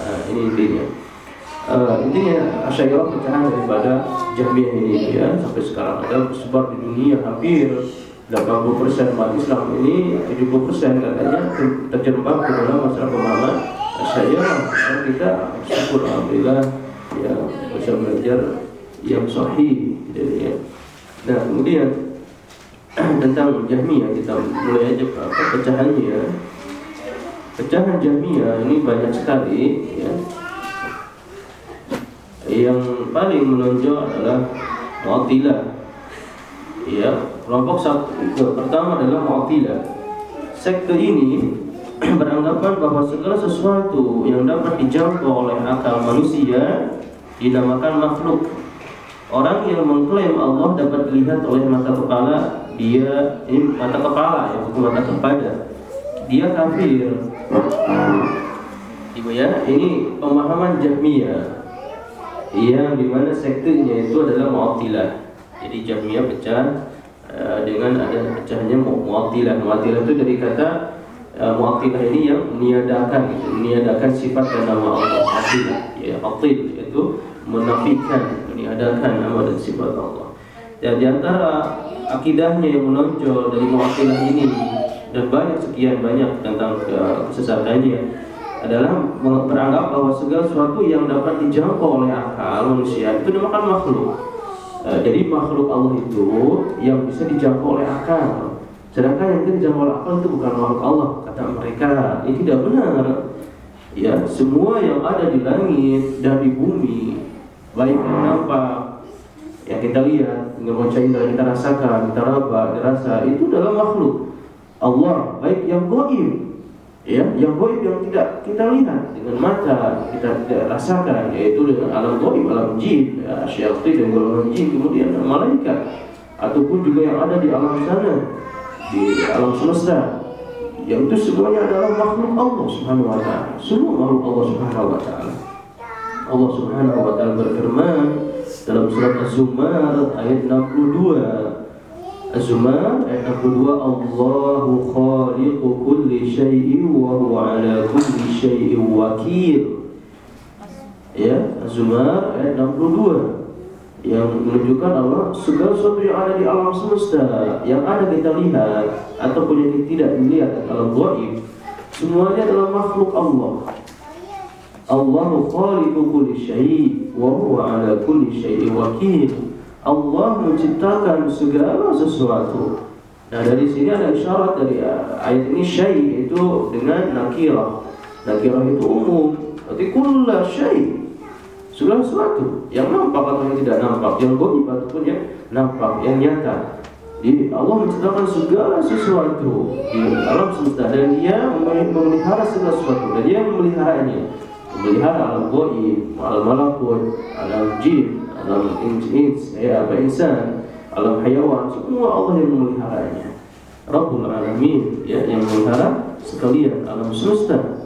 Uh, ini intinya. Uh, intinya asyairah pecahan daripada Jahmiyah ini ya. Sampai sekarang ada sebar di dunia hampir 80% umat Islam ini 70% katanya terjerembab ke dalam masalah pemahaman asyairah dan kita syukur alhamdulillah ya bisa belajar yang sahih gitu ya nah kemudian tentang Jahmiyah kita mulai aja apa pecahannya pecahan Jahmiyah ini banyak sekali ya. Yang paling menonjol adalah Mu'tazilah. Ya, kelompok satu pertama adalah Mu'tazilah. Sekte ini beranggapan bahwa segala sesuatu yang dapat dijangkau oleh akal manusia dinamakan makhluk. Orang yang mengklaim Allah dapat dilihat oleh mata kepala dia ini mata kepala ya bukan mata kepada dia kafir. Ibu ya, ini pemahaman Jahmiyah yang di mana sektenya itu adalah Mu'attilah. Jadi Jahmiyah pecah uh, dengan ada pecahnya Mu'attilah. Mu'attilah itu dari kata uh, mu'attilah ini yang meniadakan gitu, meniadakan sifat dan nama Allah mu'attilah ya atil yaitu menafikan meniadakan nama dan sifat Allah dan di antara akidahnya yang menonjol dari mu'attilah ini dan banyak sekian banyak tentang kesesatannya adalah beranggap bahwa segala sesuatu yang dapat dijangkau oleh akal manusia itu dinamakan makhluk. E, jadi makhluk Allah itu yang bisa dijangkau oleh akal. Sedangkan yang bisa dijangkau oleh akal itu bukan makhluk Allah kata mereka. Ini tidak benar. Ya, semua yang ada di langit dan di bumi, baik yang nampak, yang kita lihat, dengan bocah indera kita rasakan, kita raba, dirasa, itu adalah makhluk. Allah, baik yang goib ya yang goib yang tidak kita lihat dengan mata kita tidak rasakan yaitu dengan alam goib alam jin ya, syaitan dan golongan jin kemudian malaikat ataupun juga yang ada di alam sana di alam semesta. Yang itu semuanya adalah makhluk Allah Subhanahu wa taala. Semua makhluk Allah Subhanahu wa taala. Allah Subhanahu wa taala berfirman dalam surat Az-Zumar ayat 62 Az-Zumar ayat 62 Allahu khaliqu kulli syai'in wa huwa ala kulli syai'in wakil. Ya, Az-Zumar ayat 62 yang menunjukkan Allah segala sesuatu yang ada di alam semesta yang ada kita lihat ataupun yang tidak dilihat dalam gaib semuanya adalah makhluk Allah. Allahu khaliqu kulli syai' wa huwa ala kulli syai'in wakil Allah menciptakan segala sesuatu. Nah dari sini ada isyarat dari uh, ayat ini syai itu dengan nakirah. Nakirah itu umum. Berarti kulla syai. Segala sesuatu yang nampak atau yang tidak nampak, yang goib ataupun yang nampak, yang nyata. Jadi Allah menciptakan segala sesuatu di alam semesta dan Dia memelihara segala sesuatu dan Dia memeliharanya. Memelihara alam goib, alam malakut, alam jin, alam ins, ya apa insan, alam hayawan, semua Allah yang memeliharanya. Rabbul Alamin ya yang memelihara sekalian alam semesta.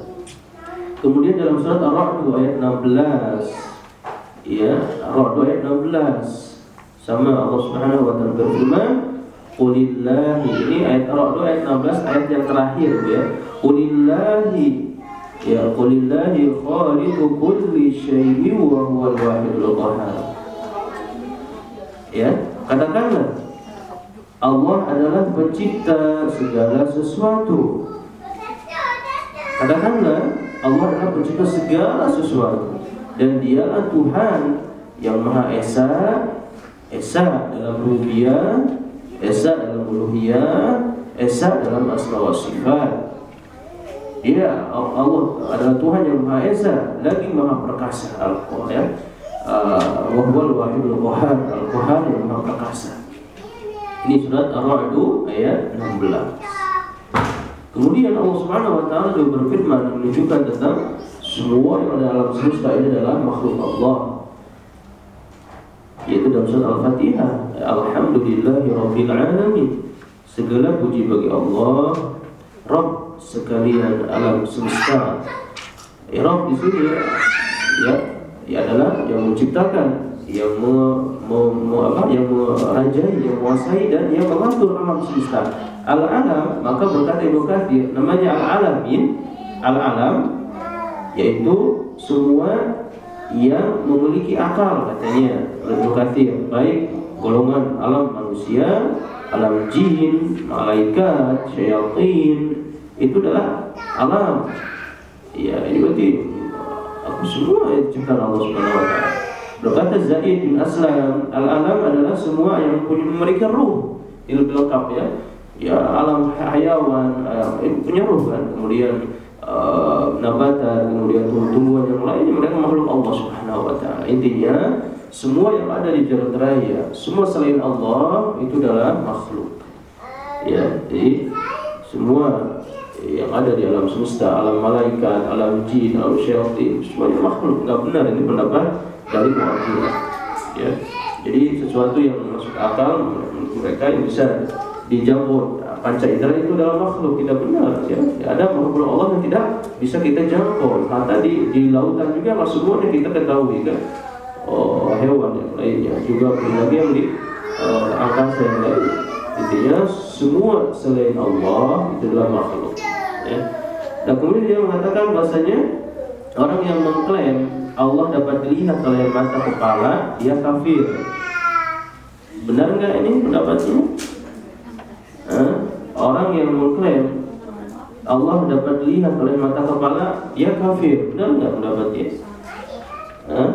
Kemudian dalam surat Ar-Ra'd ayat 16 ya, Ar-Ra'd ayat 16 sama Allah Subhanahu wa taala berfirman Qulillahi ini ayat Ar-Ra'd ayat 16 ayat yang terakhir ya. Qulillahi ya qulillahi khaliqu kulli syai'in wa huwal wahidul qahhar ya katakanlah Allah adalah pencipta segala sesuatu. Katakanlah Allah adalah pencipta segala sesuatu. Dan dialah Tuhan yang Maha Esa Esa dalam rububiyah Esa dalam uluhiyah Esa dalam asma wa sifat. Dia Allah adalah Tuhan yang Maha Esa lagi Maha Perkasa Al-Quran ya wahwal wahidul qahar al qahar yang maha ini surat ar-ra'd ayat 16 kemudian Allah Subhanahu wa taala juga berfirman menunjukkan tentang semua yang ada dalam semesta ini adalah makhluk Allah. Yaitu dalam surat Al-Fatihah Alhamdulillahi Rabbil Alamin. Segala puji bagi Allah. Rabb sekalian alam semesta. Ya Rabb di sini ya ia adalah yang menciptakan, yang me, me, me, apa, yang merajai, yang menguasai dan yang mengatur alam semesta. Al-alam maka berkata Ibnu Katsir namanya al-alamin, al-alam yaitu semua yang memiliki akal katanya Ibnu Katsir, baik golongan alam manusia, alam jin, malaikat, syaitan itu adalah alam. Ya, ini berarti semua yang diciptakan Allah Subhanahu wa taala. Berkata Zaid bin Aslam, al-alam adalah semua yang punya memberikan ruh. Lebih lengkap ya. Ya alam hayawan uh, punya ruh kan. Kemudian uh, nabatan, kemudian tumbuh-tumbuhan yang lainnya mereka makhluk Allah Subhanahu wa taala. Intinya semua yang ada di jalan raya, semua selain Allah itu adalah makhluk. Ya, jadi semua yang ada di alam semesta, alam malaikat, alam jin, alam syaitan, semuanya makhluk. Nggak benar ini pendapat dari Mu'tazilah. Ya. Jadi sesuatu yang masuk akal menurut mereka yang bisa dijangkau panca indera itu adalah makhluk tidak benar ya. ada makhluk Allah yang tidak bisa kita jangkau nah, tadi di lautan juga lah semua yang kita ketahui kan oh, hewan yang lainnya juga berbagai yang di uh, angkasa yang lain intinya semua selain Allah itu adalah makhluk Ya. Dan kemudian dia mengatakan bahasanya orang yang mengklaim Allah dapat dilihat oleh mata kepala, dia kafir. Benar nggak ini pendapatnya? Hah? Orang yang mengklaim Allah dapat dilihat oleh mata kepala, dia kafir. Benar nggak pendapatnya? Hah?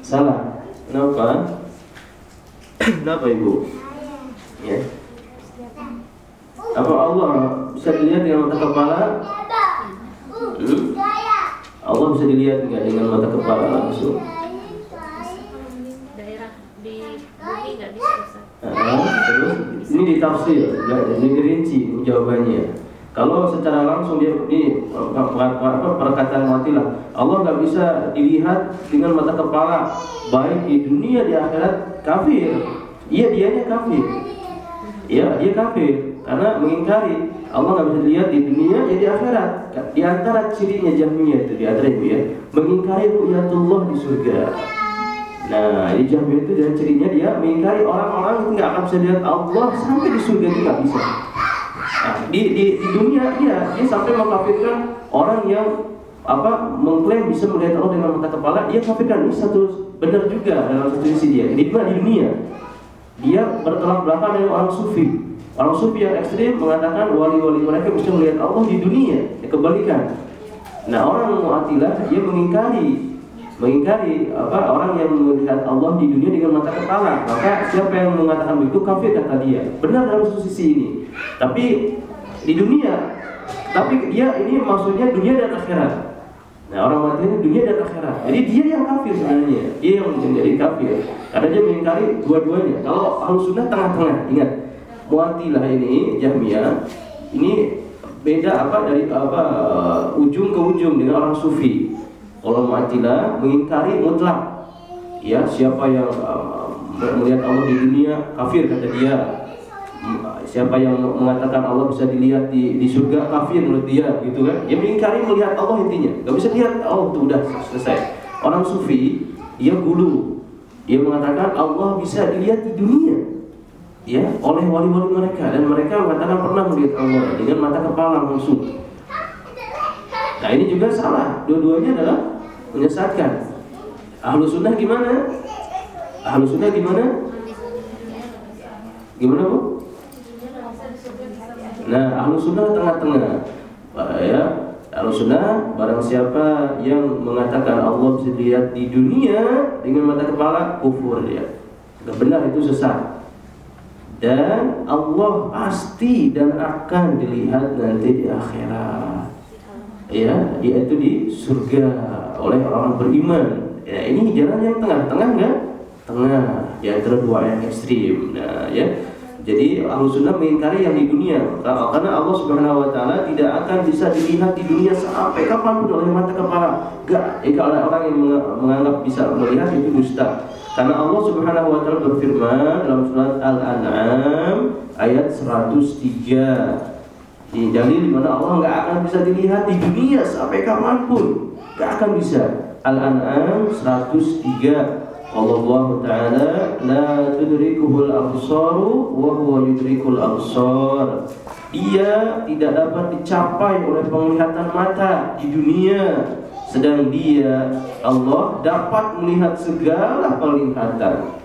Salah. Kenapa? Kenapa ibu? Ya. Apa Allah bisa dilihat dengan mata kepala? Hmm? Allah bisa dilihat nggak dengan mata kepala langsung? daerah di bumi nggak bisa Ustaz. Nah, terus ini ditafsir, nggak ini dirinci jawabannya. Kalau secara langsung dia ini apa perkataan matilah Allah nggak bisa dilihat dengan mata kepala baik di dunia di akhirat kafir. Iya dianya kafir. Iya dia kafir karena mengingkari Allah nggak bisa dilihat di dunia ya di akhirat. Di antara cirinya Jahmiyah itu di antara itu ya mengingkari ru'yatullah di surga. Nah, ini Jahmiyah itu dari cirinya dia mengingkari orang-orang itu nggak akan bisa lihat Allah sampai di surga itu nggak bisa. Nah, di, di, di dunia dia dia sampai mengkafirkan orang yang apa mengklaim bisa melihat Allah dengan mata kepala dia kafirkan ini satu benar juga dalam satu sisi dia di dunia dia bertolak belakang dengan orang sufi orang sufi yang ekstrim mengatakan wali-wali mereka bisa melihat Allah di dunia ya, kebalikan. Nah orang mu'atilah dia mengingkari mengingkari apa orang yang melihat Allah di dunia dengan mata kepala. Maka siapa yang mengatakan begitu kafir kata dia. Benar dalam satu sisi ini. Tapi di dunia tapi dia ini maksudnya dunia dan akhirat. Nah orang mati ini dunia dan akhirat. Jadi dia yang kafir sebenarnya. Dia yang menjadi kafir. Karena dia mengingkari dua-duanya. Kalau ahlu sunnah tengah-tengah ingat muatilah ini jahmiyah ini beda apa dari apa ujung ke ujung dengan orang sufi kalau Mu'attilah mengingkari mutlak. Ya, siapa yang uh, melihat Allah di dunia kafir kata dia. Siapa yang mengatakan Allah bisa dilihat di, di surga kafir menurut dia gitu kan. Dia mengingkari melihat Allah intinya. Gak bisa lihat oh itu udah selesai. Orang sufi dia gulu. Dia mengatakan Allah bisa dilihat di dunia. Ya, oleh wali-wali mereka dan mereka mengatakan pernah melihat Allah dengan mata kepala langsung. Nah ini juga salah. Dua-duanya adalah menyesatkan. Ahlu sunnah gimana? Ahlu sunnah gimana? Gimana bu? Nah ahlu sunnah tengah-tengah. Ya, ahlu sunnah barang siapa yang mengatakan Allah bisa dilihat di dunia dengan mata kepala kufur. Tidak benar itu sesat. Dan Allah pasti dan akan dilihat nanti di akhirat. Ya yaitu di surga oleh orang beriman. Ya ini jalan yang tengah-tengah enggak tengah. Ya dua yang ekstrim. Nah ya jadi ahlu sunnah mengingkari yang di dunia. Karena Allah subhanahu wa taala tidak akan bisa dilihat di dunia sampai kapan pun oleh mata kepala. Enggak. Jika oleh orang yang menganggap bisa melihat itu dusta. Karena Allah subhanahu wa taala berfirman dalam surat Al-An'am ayat 103 di dalil mana Allah nggak akan bisa dilihat di dunia sampai kapan pun. Nggak akan bisa. Al-An'am 103 Allah Ta'ala la tudrikuhul absaru wa huwa yudrikul absar dia tidak dapat dicapai oleh penglihatan mata di dunia sedang dia Allah dapat melihat segala penglihatan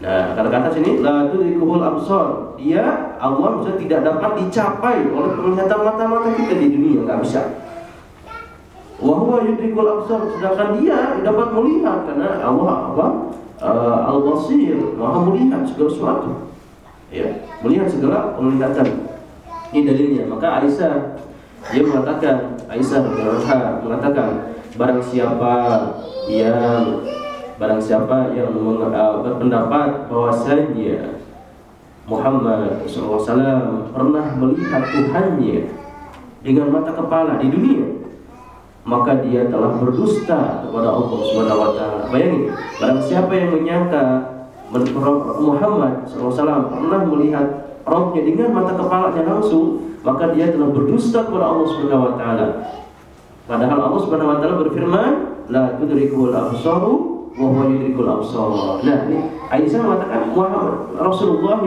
Nah, kata-kata sini la tudrikuhul absar. Dia Allah bisa tidak dapat dicapai oleh penglihatan mata-mata kita di dunia, nggak bisa. Wa huwa yudrikul absar, sedangkan dia dapat melihat karena Allah apa? Uh, Al-Basir, Maha melihat segala sesuatu. Ya, melihat segala penglihatan. Ini dalilnya. Maka Aisyah dia mengatakan, Aisyah mengatakan, barang siapa yang Barang siapa yang uh, berpendapat bahwasanya Muhammad SAW pernah melihat Tuhannya dengan mata kepala di dunia, maka dia telah berdusta kepada Allah Subhanahu wa taala. Bayangin, barang siapa yang menyangka Muhammad SAW pernah melihat rohnya dengan mata kepalanya langsung, maka dia telah berdusta kepada Allah Subhanahu wa taala. Padahal Allah Subhanahu wa taala berfirman, la tudrikul absaru wa huwa yudrikul absar. Nah, ini Aisyah mengatakan Muhammad Rasulullah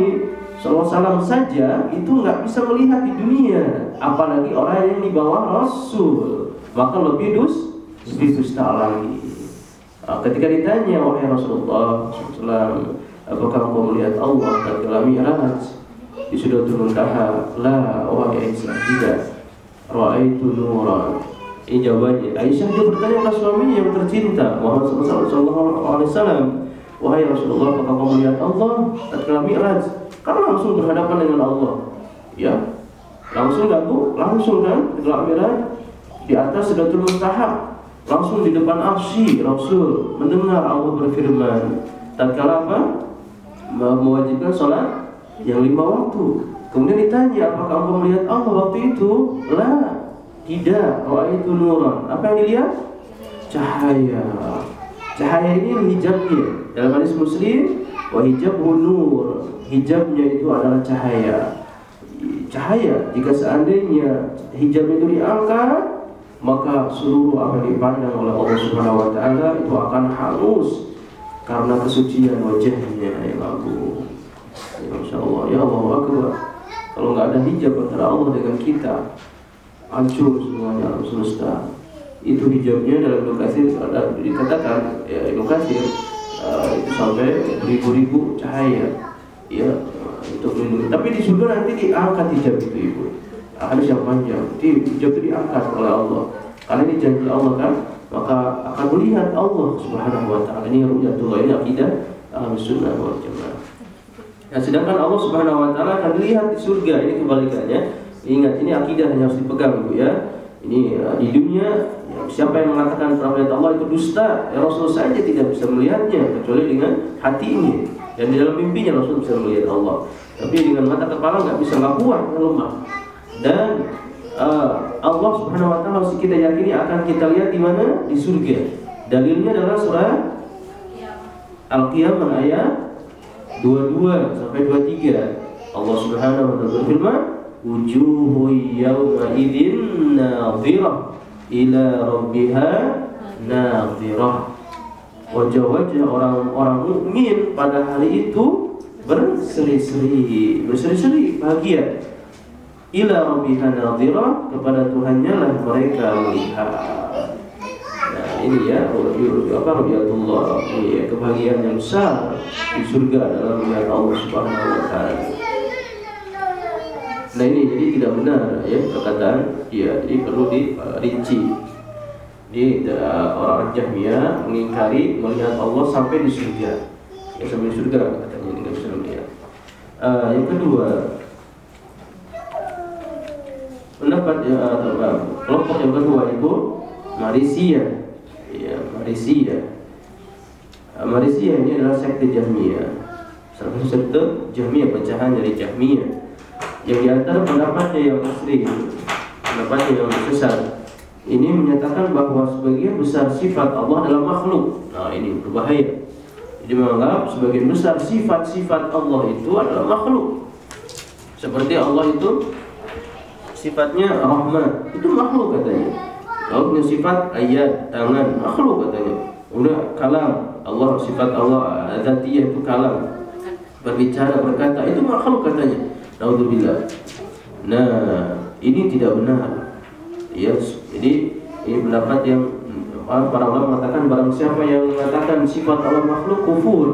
SAW saja itu nggak bisa melihat di dunia, apalagi orang yang di bawah Rasul, maka lebih dus, lebih dusta lagi. Nah, ketika ditanya oleh Rasulullah SAW, apakah kau melihat Allah ketika Mi'raj di Sidratul Muntaha? La, wahai Aisyah, tidak. Ra'aitu nuran. Ini jawabannya. Aisyah dia bertanya kepada suaminya yang tercinta Muhammad SAW. Wahai Rasulullah, apakah kau melihat Allah ketika Mi'raj? Karena langsung berhadapan dengan Allah. Ya, langsung aku langsung kan ketika Mi'raj di atas Sidratul Muntaha langsung di depan arsy Rasul mendengar Allah berfirman. Tatkala apa? Mewajibkan sholat yang lima waktu. Kemudian ditanya apakah engkau melihat Allah waktu itu? Lah tidak. Itu nuran. Apa yang dilihat? Cahaya. Cahaya ini hijabnya dalam hadis muslim wa hijab nur hijabnya itu adalah cahaya cahaya jika seandainya hijab itu diangkat maka seluruh apa yang dipandang oleh Allah Subhanahu wa taala itu akan hangus karena kesucian wajahnya yang agung. Ya Allah, ya Allah Akbar. Kalau nggak ada hijab antara Allah dengan kita, hancur semuanya alam semesta. Itu hijabnya dalam lokasi dikatakan ya lokasi sampai ribu-ribu cahaya ya untuk melindungi. Tapi di surga nanti diangkat hijab itu ibu. Hadis yang panjang. Di hijab diangkat oleh Allah. Karena ini janji Allah kan maka akan melihat Allah subhanahu wa ta'ala. Ini ru'yatullah ini akidah ahli sunnah wal jamaah. Nah sedangkan Allah subhanahu wa ta'ala akan dilihat di surga. Ini kebalikannya. Ingat ini akidah yang harus dipegang ibu ya. Ini ya, di dunia siapa yang mengatakan pernah Allah itu dusta ya Rasul saja tidak bisa melihatnya kecuali dengan hati ini dan di dalam mimpinya Rasul bisa melihat Allah. Tapi dengan mata kepala nggak bisa nggak kuat lemah. Dan uh, Allah Subhanahu wa taala harus kita yakini akan kita lihat di mana? Di surga. Dalilnya adalah surah Al-Qiyamah ayat 22 sampai 23. Allah Subhanahu wa taala berfirman, "Wujuhu yawma idzin nadhirah ila rabbiha nadhirah." Wajah-wajah orang-orang mukmin pada hari itu berseri-seri, berseri-seri bahagia ila rabbiha nadhira kepada Tuhannya lah mereka melihat. Nah, ini ya apa ru'yatullah ini ya, kebahagiaan yang besar di surga dalam melihat Allah Subhanahu wa taala. Nah ini jadi tidak benar ya perkataan dia jadi perlu dirinci. Ini uh, orang Jahmiyah mengingkari melihat Allah sampai di surga. Ya sampai di surga katanya tidak bisa melihat. Uh, yang kedua pendapat ya, kelompok yang kedua itu Marisia ya Marisia ah, Marisia ini adalah sekte Jahmiyah salah satu sekte Jahmiyah pecahan dari Jahmiyah yang di antara pendapatnya yang asli pendapatnya yang sesat ini menyatakan bahwa sebagian besar sifat Allah adalah makhluk. Nah ini berbahaya. Jadi menganggap sebagian besar sifat-sifat Allah itu adalah makhluk. Seperti Allah itu sifatnya rahmat itu makhluk katanya. Allah punya sifat ayat tangan makhluk katanya. Udah kalam Allah sifat Allah zatiyah itu kalam. Berbicara berkata itu makhluk katanya naudzubillah nah ini tidak benar. Ya jadi ini pendapat yang para ulama mengatakan barang siapa yang mengatakan sifat Allah makhluk kufur.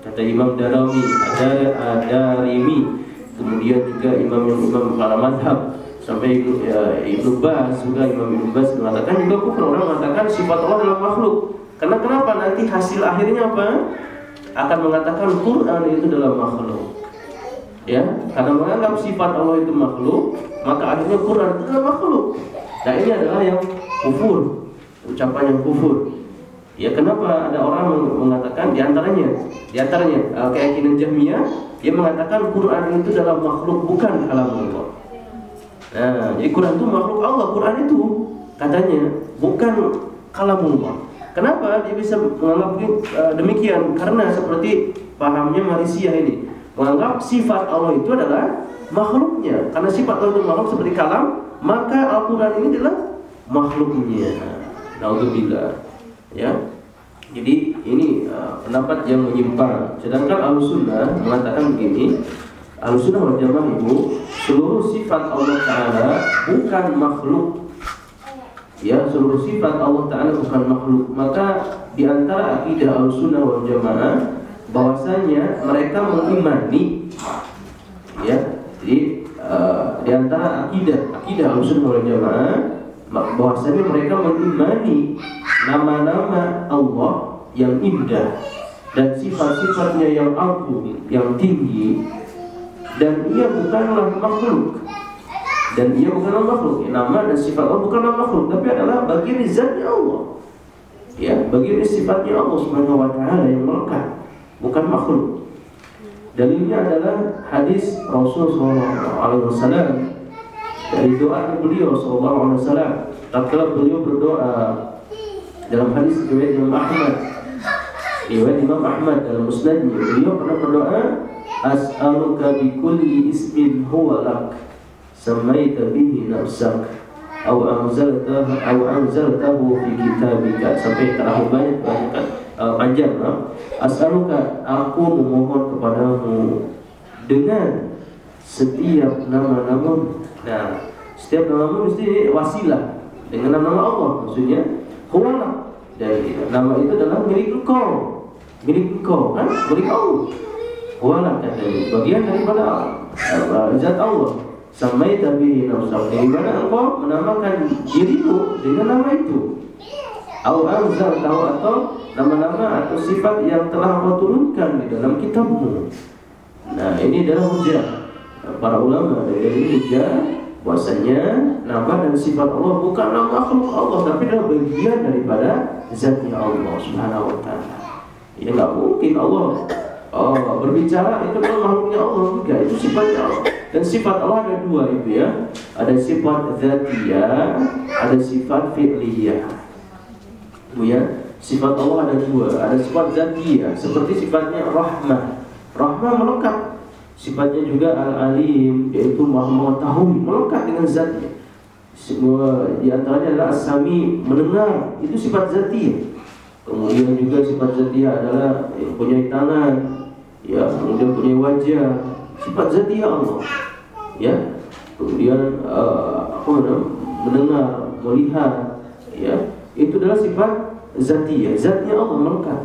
Kata Imam Darami ada Adarimi kemudian juga imam yang imam para madhab. Sampai Ibnu ya, Ibnu Bas juga Imam Ibnu Bas mengatakan juga kufur. Orang mengatakan sifat Allah adalah makhluk. Karena kenapa? Nanti hasil akhirnya apa? Akan mengatakan Quran itu adalah makhluk ya karena menganggap sifat Allah itu makhluk maka akhirnya Quran itu adalah makhluk nah ini adalah yang kufur ucapan yang kufur ya kenapa ada orang mengatakan di antaranya di antaranya uh, keyakinan Jahmiyah dia mengatakan Quran itu adalah makhluk bukan kalam Allah Nah, jadi Quran itu makhluk Allah. Quran itu katanya bukan kalamullah. Kenapa dia bisa menganggap uh, demikian? Karena seperti pahamnya Malaysia ini menganggap sifat Allah itu adalah makhluknya. Karena sifat Allah itu makhluk seperti kalam, maka Al-Quran ini adalah makhluknya. Naudzubillah. Ya. Jadi ini uh, pendapat yang menyimpang. Sedangkan Al-Sunnah mengatakan begini, Al-Sunnah wal Jamaah itu seluruh sifat Allah Taala bukan makhluk. Ya, seluruh sifat Allah Taala bukan makhluk. Maka di antara akidah Al-Sunnah wal Jamaah bahwasanya mereka mengimani ya. Jadi uh, di antara akidah akidah wal Jamaah bahwasanya mereka mengimani nama-nama Allah yang indah dan sifat-sifatnya yang agung, yang tinggi dan ia bukanlah makhluk dan ia bukanlah makhluk nama dan sifat Allah bukanlah makhluk tapi adalah bagian zatnya Allah ya bagian sifatnya Allah subhanahu wa taala yang melekat bukan makhluk. Dalilnya adalah hadis Rasul SAW dari doa beliau SAW tatkala beliau berdoa dalam hadis riwayat Imam Ahmad riwayat Imam Ahmad dalam musnadnya beliau pernah berdoa as'aluka bi kulli ismin huwa lak samaita bihi nafsak aw anzaltahu aw anzaltahu fi kitabika. Sampai terlalu banyak banyak no? as'aluka aku memohon kepadamu dengan setiap nama-nama nah setiap nama mesti wasilah dengan nama Allah maksudnya huwa dari nama itu adalah milik engkau. Milik engkau kan milik Allah. Wala katanya bagian daripada uh, zat Allah. Sampai tapi dari mana engkau menamakan dirimu dengan nama itu Au anzal tahu atau nama-nama atau sifat yang telah engkau turunkan di dalam kitabmu. Nah ini adalah hujah para ulama dari hujah bahwasanya nama dan sifat Allah bukan nama makhluk Allah tapi adalah bagian daripada zatnya Allah Subhanahu wa taala. Ya nggak mungkin Allah Oh, berbicara itu adalah makhluknya Allah juga, itu sifatnya Allah. Dan sifat Allah ada dua itu ya. Ada sifat zatiyah, ada sifat fi'liyah. Bu ya, sifat Allah ada dua, ada sifat zatiyah seperti sifatnya rahmah. Rahmah melekat. Sifatnya juga al-alim yaitu maha mengetahui, melekat dengan zatnya. Semua di antaranya adalah as-sami mendengar, itu sifat zatiyah. Kemudian juga sifat zatiyah adalah yang punya tangan, ya kemudian punya wajah sifat zatiah Allah ya kemudian uh, apa namanya mendengar melihat ya itu adalah sifat zatiah zatnya Allah melekat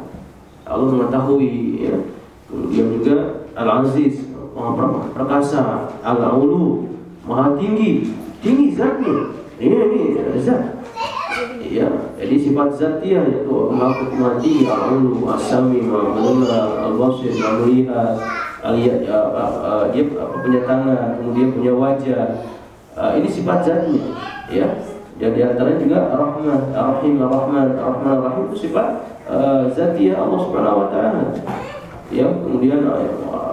Allah mengetahui ya. Kemudian juga al aziz maha perkasa al ulu maha tinggi. Tinggi zatnya. Ini ini zat. Ya jadi sifat zatiah yaitu maha mati al-ulu as-sami mendengar al-basir melihat lihat ya, dia punya tangan kemudian punya wajah. Ini sifat zatnya ya dan di antaranya juga rahman rahim rahman rahman rahim itu sifat uh, Allah subhanahu wa taala ya kemudian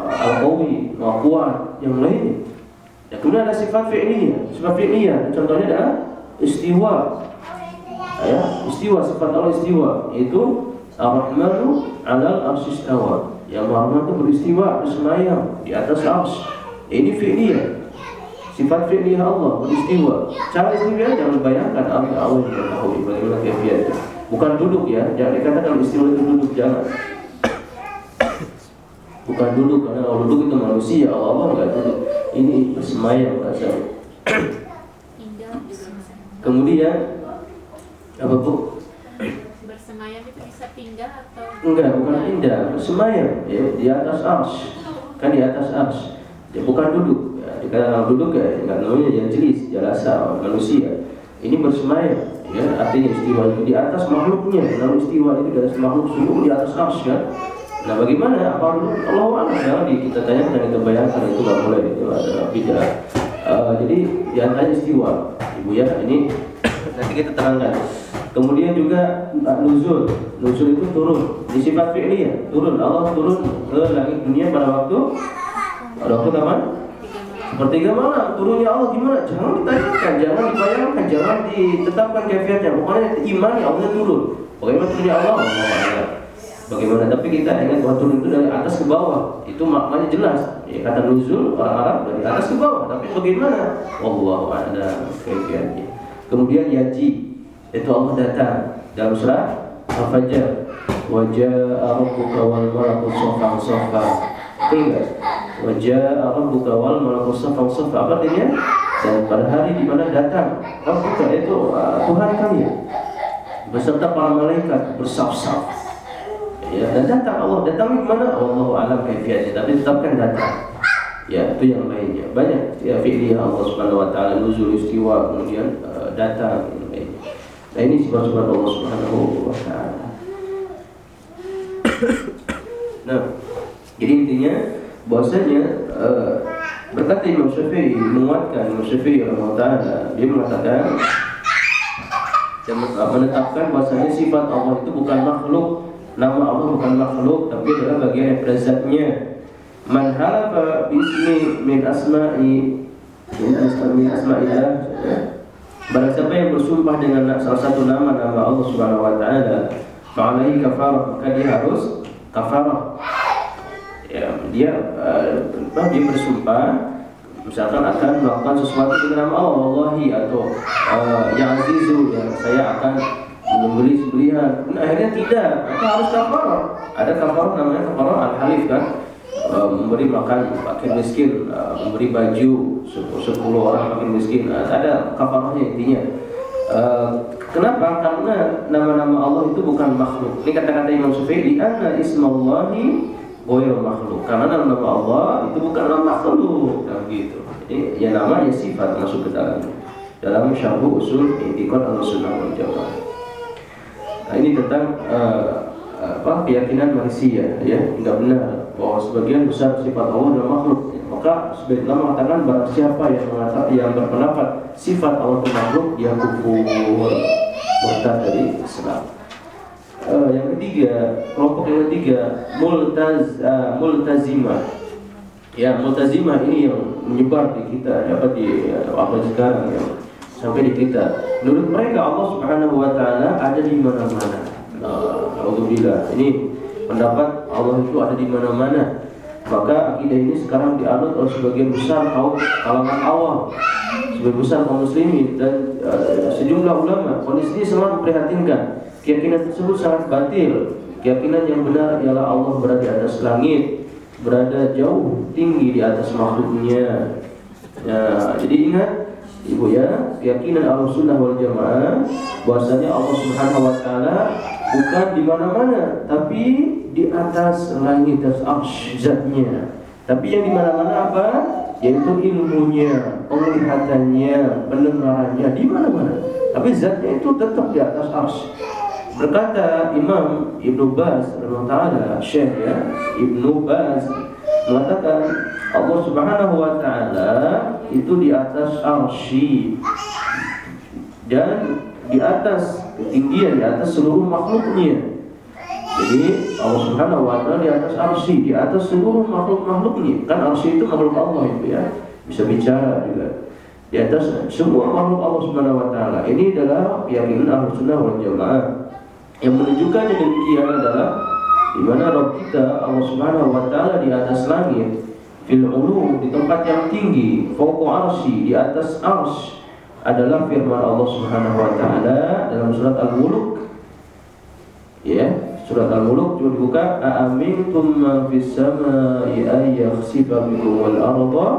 al-qawi maha yang lainnya ya, kemudian ada sifat fi'liyah sifat fi'liyah contohnya adalah istiwa ya istiwa sifat Allah istiwa itu Ar-Rahmanu 'alal arsy istawa. Yang Rahman itu beristiwa, bersemayam di atas ars. Ini fi'liyah. Sifat fi'liyah Allah beristiwa. Cara istiwa jangan bayangkan Allah Allah yang tahu bagaimana kefiatnya. Bukan duduk ya, jangan dikatakan istiwa itu duduk jangan. Bukan duduk karena kalau duduk itu manusia, Allah Allah enggak duduk. Ini bersemayam rasanya. Kemudian apa bu? Bersemayam itu bisa pindah atau? Enggak, bukan pindah, bersemayam ya, di atas ars, kan di atas ars. Ya, bukan duduk. Kalau duduk ya enggak namanya yang jelis, jalasa manusia. Ini bersemayam, ya artinya istiwa itu di atas makhluknya. Kalau istiwa itu di atas makhluk seluruh di atas ars kan. Nah bagaimana? Apa? Allah Alam ya, kita tanya dan kita bayangkan itu nggak boleh itu ada bidah. Uh, jadi di antara istiwa, ibu ya ini nanti kita terangkan. Kemudian juga nuzul. Nuzul itu turun. Di sifat fi'liyah, turun. Allah turun ke langit dunia pada waktu pada waktu kapan? Sepertiga malam. Turunnya Allah gimana? Jangan ditanyakan, jangan dibayangkan, jangan ditetapkan kefiatnya. Pokoknya iman ya Allah turun. Bagaimana turunnya Allah? Allah Bagaimana? Tapi kita ingat bahwa turun itu dari atas ke bawah. Itu maknanya jelas. Ya, kata nuzul orang Arab dari atas ke bawah. Tapi bagaimana? Wallahu a'lam kefiatnya. Kemudian yaji itu Allah datang dalam surah Al-Fajr wajah rabbuka wal malaku sofa sofa Ingat, wajah rabbuka wal malaku safa safa apa artinya? Dan pada hari di mana datang Rabbuka itu uh, Tuhan kami beserta para malaikat bersaf-saf. Ya, dan datang Allah datang di mana? Allah alam kaifiatnya, tapi tetapkan datang. Ya, itu yang lainnya. Banyak ya fi'liyah Allah Subhanahu wa taala nuzul istiwa kemudian uh, datang. Nah, ini sifat-sifat Allah Subhanahu wa taala. nah, jadi intinya bahwasanya uh, berkata Imam Syafi'i menguatkan Imam Syafi'i taala dia mengatakan dia menetapkan bahwasanya sifat Allah itu bukan makhluk nama Allah bukan makhluk tapi adalah bagian dari zatnya man halafa bismi min asma'i min asma'i asma'illah Barang siapa yang bersumpah dengan salah satu nama nama Allah Subhanahu wa taala, fa'alaihi kafarah, maka dia harus kafarah. Dia uh, dia bersumpah misalkan akan melakukan sesuatu dengan nama Allah, Allahi atau uh, yang azizu ya saya akan membeli sembelihan. Nah, akhirnya tidak, maka harus kafarah. Ada kafarah namanya kafarah al-halif kan? Uh, memberi makan fakir miskin, memberi baju sepuluh orang fakir miskin, uh, ada kafarahnya intinya. Kenapa? Karena nama-nama Allah itu bukan makhluk. Ini kata-kata Imam Syafi'i, "Anna ismallahi ghairu makhluk." Karena nama-nama Allah itu bukan nama makhluk, nah, gitu. Jadi ya namanya sifat masuk ke dalam dalam syarhu usul i'tiqad al-sunnah wal jamaah. Nah, ini tentang uh, apa keyakinan manusia ya nggak benar bahwa sebagian besar sifat Allah adalah makhluk maka sebagian ulama mengatakan barang siapa yang mengatakan yang berpendapat sifat Allah itu makhluk dia kufur murtad dari Islam uh, yang ketiga kelompok yang ketiga multaz uh, multazimah ya multazimah ini yang menyebar di kita apa di apa sekarang yang sampai di kita menurut mereka Allah Subhanahu wa taala ada di mana-mana Alhamdulillah. Ini pendapat Allah itu ada di mana-mana. Maka akidah ini sekarang dianut oleh sebagian besar kaum kalangan awam, sebagian besar kaum muslimin dan uh, sejumlah ulama. Kondisi ini sangat memprihatinkan. Keyakinan tersebut sangat batil. Keyakinan yang benar ialah Allah berada di atas langit, berada jauh tinggi di atas makhluknya. Ya, jadi ingat Ibu ya, keyakinan Ahlussunnah wal Jamaah bahwasanya Allah Subhanahu wa taala bukan di mana-mana, tapi di atas langit dan arsy. Tapi yang di mana-mana apa? Yaitu ilmunya, penglihatannya, pendengarannya di mana-mana. Tapi zatnya itu tetap di atas arsy. Berkata Imam Ibnu Baz taala Syekh ya, Ibnu Baz mengatakan Allah Subhanahu wa taala itu di atas arsy dan di atas ketinggian di atas seluruh makhluknya. Jadi Allah Subhanahu wa taala di atas arsy, di atas seluruh makhluk-makhluknya. Kan arsy itu makhluk Allah itu ya. Bisa bicara juga. Di atas semua makhluk Allah Subhanahu wa taala. Ini adalah keyakinan Ahlussunnah wal Jamaah. Yang menunjukkan demikian adalah di mana Rabb kita Allah Subhanahu wa taala di atas langit fil ulu di tempat yang tinggi fawqa arsy di atas arsy adalah firman Allah Subhanahu wa taala dalam surat Al-Mulk. Ya, surat Al-Mulk coba dibuka, "Aamintum man fis samai ay yakhsifa bikum wal arda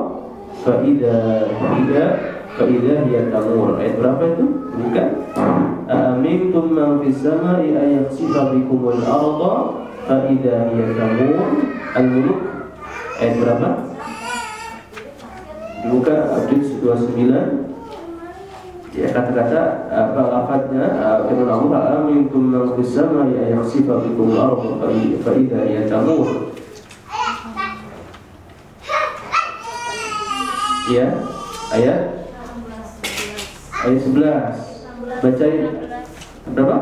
fa idza fa idza hiya tamur." Ayat berapa itu? Buka. "Aamintum man fis samai ay yakhsifa bikum wal arda fa idza hiya tamur." Al-Mulk ayat berapa? Dibuka hadis 29 ya kata-kata apa lafadznya firman Allah amintum man fis samai bikum al-ardha fa idza ya ayat? Ayat 11 bacain berapa?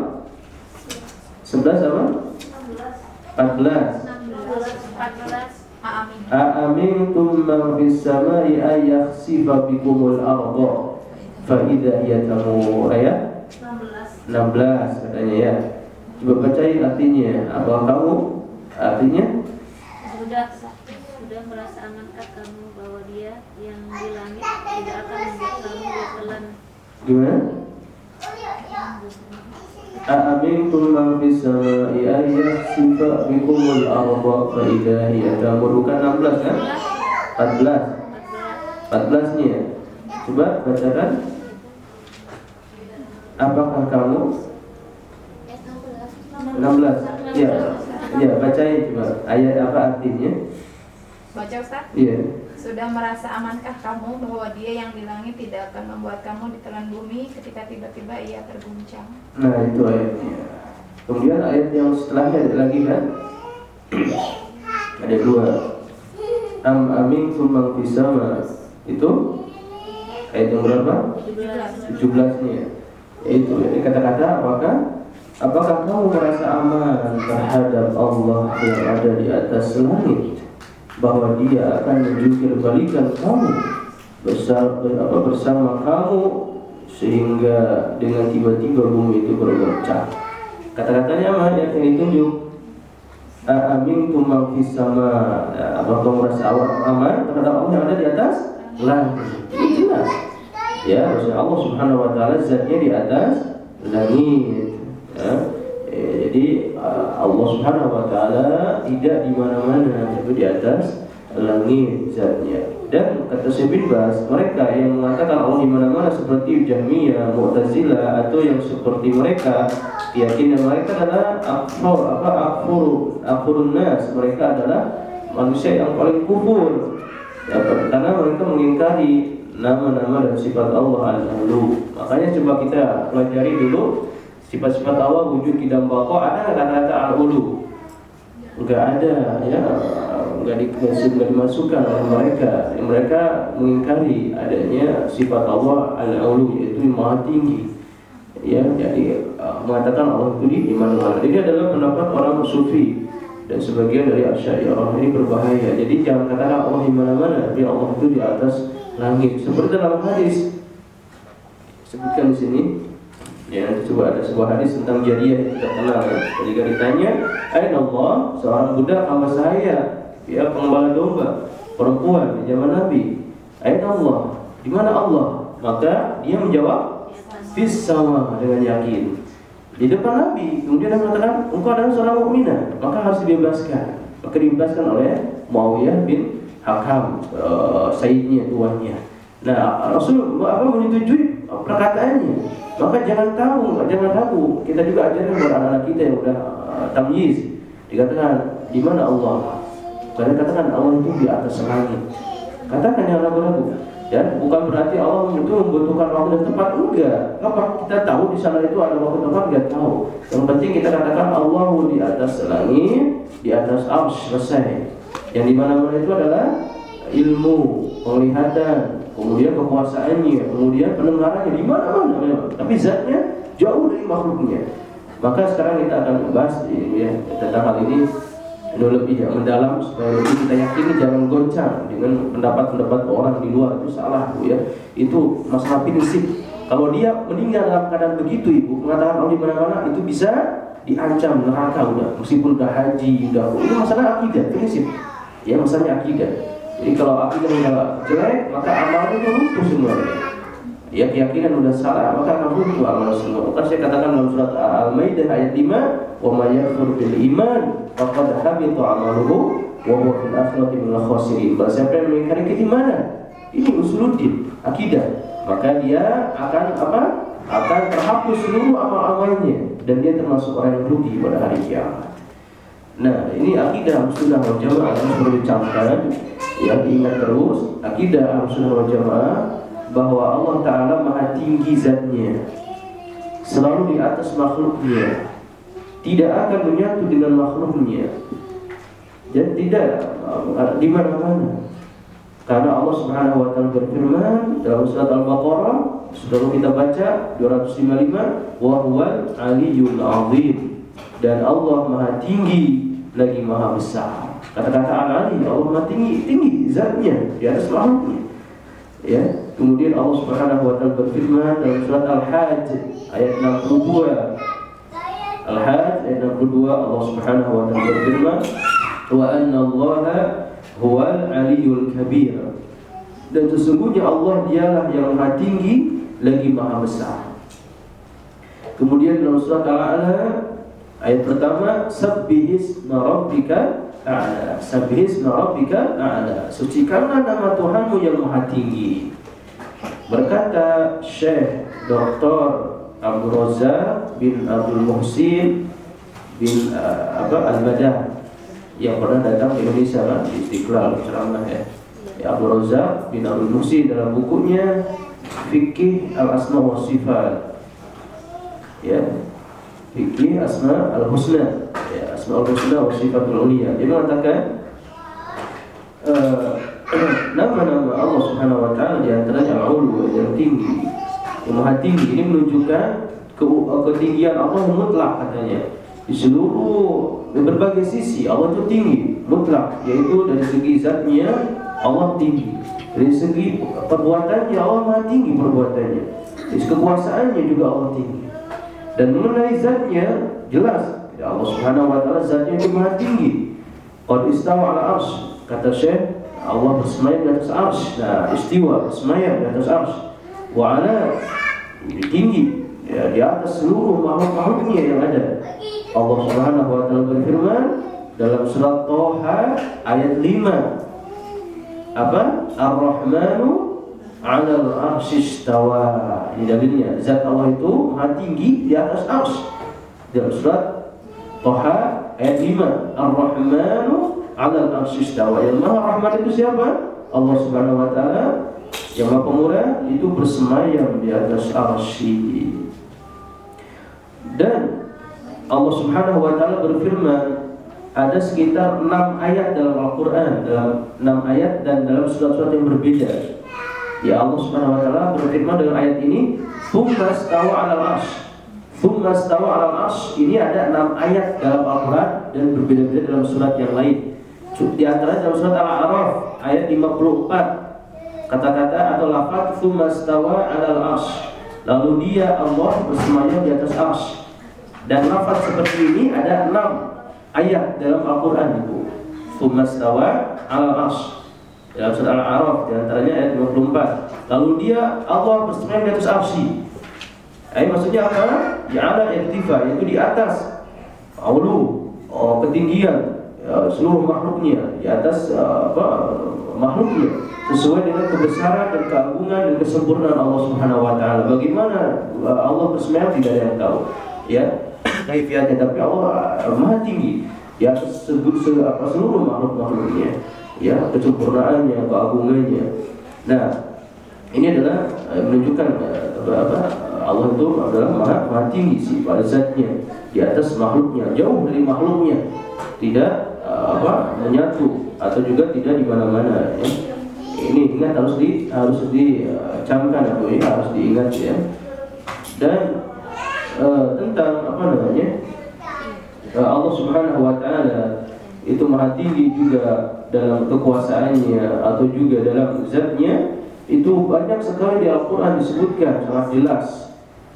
11 apa? 14 Aamintum man fis samai ay yakhsifa bikumul ardha Faidah ya? Tamu ayat 16 katanya ya. Coba bacain artinya Apa kamu? Artinya? Sudah sudah merasa amankah kamu bahwa dia yang di langit tidak akan membuat kamu berjalan Gimana? Man fis samai ay yakhsifa bikumul arda fa idza hiya tamur bukan 16 kan? 14. 14 nya. Coba bacakan. Apakah kamu 16? Ya. Ya, bacain coba. Ayat apa artinya? Baca Ustaz. Iya. Sudah merasa amankah kamu bahwa dia yang di langit tidak akan membuat kamu ditelan bumi ketika tiba-tiba ia terguncang? Nah, itu ayatnya. Kemudian ayat yang setelahnya ada lagi kan? ada dua. Am amin man fis sama. Itu ayat yang berapa? 17 nya. Itu ini kata-kata apakah apakah kamu merasa aman terhadap Allah yang ada di atas langit? Bahwa dia akan menjungkir balikan kamu bersama, apa, bersama kamu sehingga dengan tiba-tiba bumi itu bergetar. Kata-katanya apa yang akan ditunjuk? Amin tumang sama apa merasa awal aman terhadap Allah yang ada di atas langit? Ini jelas. Ya, maksudnya Allah Subhanahu Wa Taala zatnya di atas langit. Ya. Eh, jadi Allah Subhanahu wa taala tidak di mana-mana, tapi di atas langit zatnya. Dan kata Syekh bin Bas, mereka yang mengatakan Allah di mana-mana seperti Jahmiyah, Mu'tazilah atau yang seperti mereka, keyakinan mereka adalah akfur, apa akfur, akfurun nas. Mereka adalah manusia yang paling kufur. Ya, karena mereka mengingkari nama-nama dan sifat Allah Al-Ulu. Makanya coba kita pelajari dulu sifat-sifat Allah wujud kidam bako ada kata-kata al-ulu? Nggak ada ya. Nggak dikasih nggak dimasukkan oleh mereka. Mereka mengingkari adanya sifat Allah al-ulu yaitu maha tinggi. Ya jadi uh, mengatakan Allah itu di mana-mana ini adalah pendapat orang sufi dan sebagian dari asyairah ini berbahaya. Jadi jangan katakan Allah di mana-mana tapi Allah itu di atas langit. Seperti dalam hadis sebutkan di sini Ya, coba ada sebuah hadis tentang jariah yang kita kenal. Ketika ditanya, Aina Allah, seorang budak hamba saya, ya pengembala domba, perempuan di zaman Nabi. Aina Allah, di mana Allah? Maka dia menjawab, Fis sama dengan yakin. Di depan Nabi, kemudian dia mengatakan, engkau adalah seorang mukminah, maka harus dibebaskan. Maka dibebaskan oleh Muawiyah bin Hakam, uh, sayyidnya, tuannya. Nah, Rasul apa menyetujui perkataannya. Maka jangan tahu, jangan ragu. Kita juga ajarkan kepada anak-anak kita yang sudah uh, tamyiz. Dikatakan di mana Allah? Karena katakan Allah itu di atas langit. Katakan yang ragu-ragu. Dan bukan berarti Allah itu membutuhkan waktu dan tempat enggak. Apa kita tahu di sana itu ada waktu tempat enggak tahu. Yang penting kita katakan Allah di atas langit, di atas arsy selesai. Yang di mana-mana itu adalah ilmu, penglihatan, kemudian kekuasaannya, kemudian pendengarannya di mana-mana memang. Tapi zatnya jauh dari makhluknya. Maka sekarang kita akan membahas ya, tentang hal ini ini lebih ya, mendalam supaya lebih kita yakini jangan goncang dengan pendapat-pendapat orang di luar itu salah bu ya. Itu masalah prinsip. Kalau dia meninggal dalam keadaan begitu ibu mengatakan Allah di mana-mana itu bisa diancam neraka udah meskipun udah haji udah itu masalah akidah prinsip ya masalahnya akidah jadi kalau akidahnya jelek, maka amalnya itu lumpuh semuanya. Ya keyakinan sudah salah, maka akan lumpuh amal semua. Maka saya katakan dalam surat Al-Maidah ayat 5, "Wa may yakfur bil iman faqad habita amaluhu wa huwa fil akhirati khasirin." Bahwa siapa yang mengingkari keimanan, ini usuluddin, akidah, maka dia akan apa? akan terhapus seluruh amal-amalnya dan dia termasuk orang yang rugi pada hari kiamat. Nah, ini akidah sudah wal jamaah. Harus perlu dicampkan ya ingat terus akidah Ahlussunnah wal Jamaah bahwa Allah Taala maha tinggi zatnya. Selalu di atas makhluknya. Tidak akan menyatu dengan makhluknya. Dan tidak uh, di mana-mana. Karena Allah Subhanahu wa taala berfirman dalam surat Al-Baqarah sudah kita baca 255 wa huwal aliyyul azim dan Allah maha tinggi lagi maha besar Kata-kata al-ali Allah maha tinggi, tinggi zatnya di atas makhluknya. Ya, kemudian Allah Subhanahu wa taala berfirman dalam surat Al-Hajj ayat 62. Al-Hajj ayat 62 Allah Subhanahu wa taala berfirman, "Wa anna Allah huwal aliyyul kabir." Dan sesungguhnya Allah dialah yang maha tinggi lagi maha besar. Kemudian dalam surat Al-A'la ayat pertama sabbihisma rabbika a'la. Sabbihisma rabbika a'la. Sucikanlah nama Tuhanmu yang maha tinggi. Berkata Syekh Dr. Abu Roza bin Abdul Muhsin bin uh, apa Al-Badah yang pernah datang ke Indonesia kan di Istiqlal ceramah ya. ya Abu Roza bin Abdul Muhsin dalam bukunya Fikih Al-Asma wa Sifat ya fikih asma al husna ya asma al husna wa sifatul ulia dia mengatakan eh, nama-nama Allah Subhanahu wa taala di antaranya al-ulu yang tinggi yang maha tinggi. Ini menunjukkan ke ketinggian Allah yang mutlak katanya. Di seluruh di berbagai sisi Allah itu tinggi mutlak. Yaitu dari segi zatnya Allah tinggi. Dari segi perbuatannya Allah maha tinggi perbuatannya. Dari kekuasaannya juga Allah tinggi dan mengenai zatnya jelas ya Allah Subhanahu wa taala zatnya itu maha tinggi. Qad istawa ala arsy kata Syekh Allah bersemayam di atas arsy. Nah, istiwa bersemayam di atas arsy. Wa ala tinggi ya, di atas seluruh makhluk-makhluknya yang ada. Allah Subhanahu wa taala berfirman dalam surat Toha ayat 5 apa? Ar-Rahmanu 'alal arsy istawa. Ini dalilnya. Zat Allah itu maha tinggi di atas arsy. Dalam surat Toha ayat 5. Ar-Rahmanu 'alal arsy istawa. Yang Maha Rahman itu siapa? Allah Subhanahu wa taala. Yang Maha Pemurah itu bersemayam di atas arsy. Dan Allah Subhanahu wa taala berfirman ada sekitar 6 ayat dalam Al-Qur'an, dalam 6 ayat dan dalam surat-surat yang berbeda Ya Allah Subhanahu wa taala berfirman dengan ayat ini, "Tsumma stawa 'alal 'arsy." Tsumma stawa 'alal 'arsy. Ini ada enam ayat dalam Al-Qur'an dan berbeda-beda dalam surat yang lain. Di antara dalam surat Al-A'raf ayat 54 kata-kata atau lafaz "Tsumma stawa 'alal 'arsy." Lalu dia Allah bersemayam di atas arsy. Dan lafaz seperti ini ada enam ayat dalam Al-Qur'an itu. Tsumma stawa 'alal 'arsy dalam surat Al-A'raf di antaranya ayat 54. Lalu dia Allah bersemayam di atas arsy. Ayat maksudnya apa? Di ala irtifa yaitu di atas aulu oh, ketinggian ya, seluruh makhluknya di atas uh, apa makhluknya sesuai dengan kebesaran dan keagungan dan kesempurnaan Allah Subhanahu wa taala. Bagaimana uh, Allah bersemayam tidak ada yang tahu. Ya, kaifiatnya tapi Allah uh, Maha tinggi di atas seluruh makhluk-makhluknya ya kesempurnaannya, keagungannya. Nah, ini adalah uh, menunjukkan uh, apa, Allah itu adalah maha, maha tinggi sifat zatnya di atas makhluknya, jauh dari makhluknya, tidak uh, apa menyatu atau juga tidak di mana-mana. Ya. Ini ingat harus di harus dicamkan atau ya harus diingat ya. Dan uh, tentang apa namanya uh, Allah Subhanahu Wa Taala itu maha tinggi juga dalam kekuasaannya atau juga dalam zatnya itu banyak sekali di Al-Quran disebutkan sangat jelas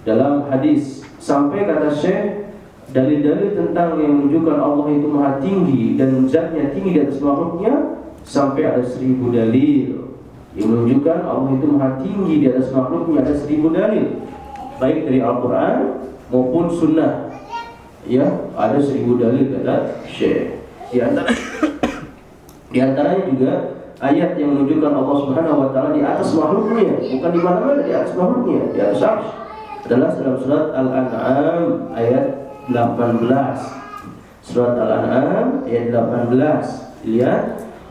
dalam hadis. Sampai kata Syekh dalil-dalil tentang yang menunjukkan Allah itu maha tinggi dan zatnya tinggi di atas makhluknya sampai ada seribu dalil. Yang menunjukkan Allah itu maha tinggi di atas makhluknya ada seribu dalil. Baik dari Al-Quran maupun Sunnah. Ya ada seribu dalil kata Syekh. Di antara di antaranya juga ayat yang menunjukkan Allah Subhanahu wa taala di atas makhluknya, bukan di mana-mana di atas makhluknya, di atas arsy. Adalah dalam surat Al-An'am ayat 18. Surat Al-An'am ayat 18. Lihat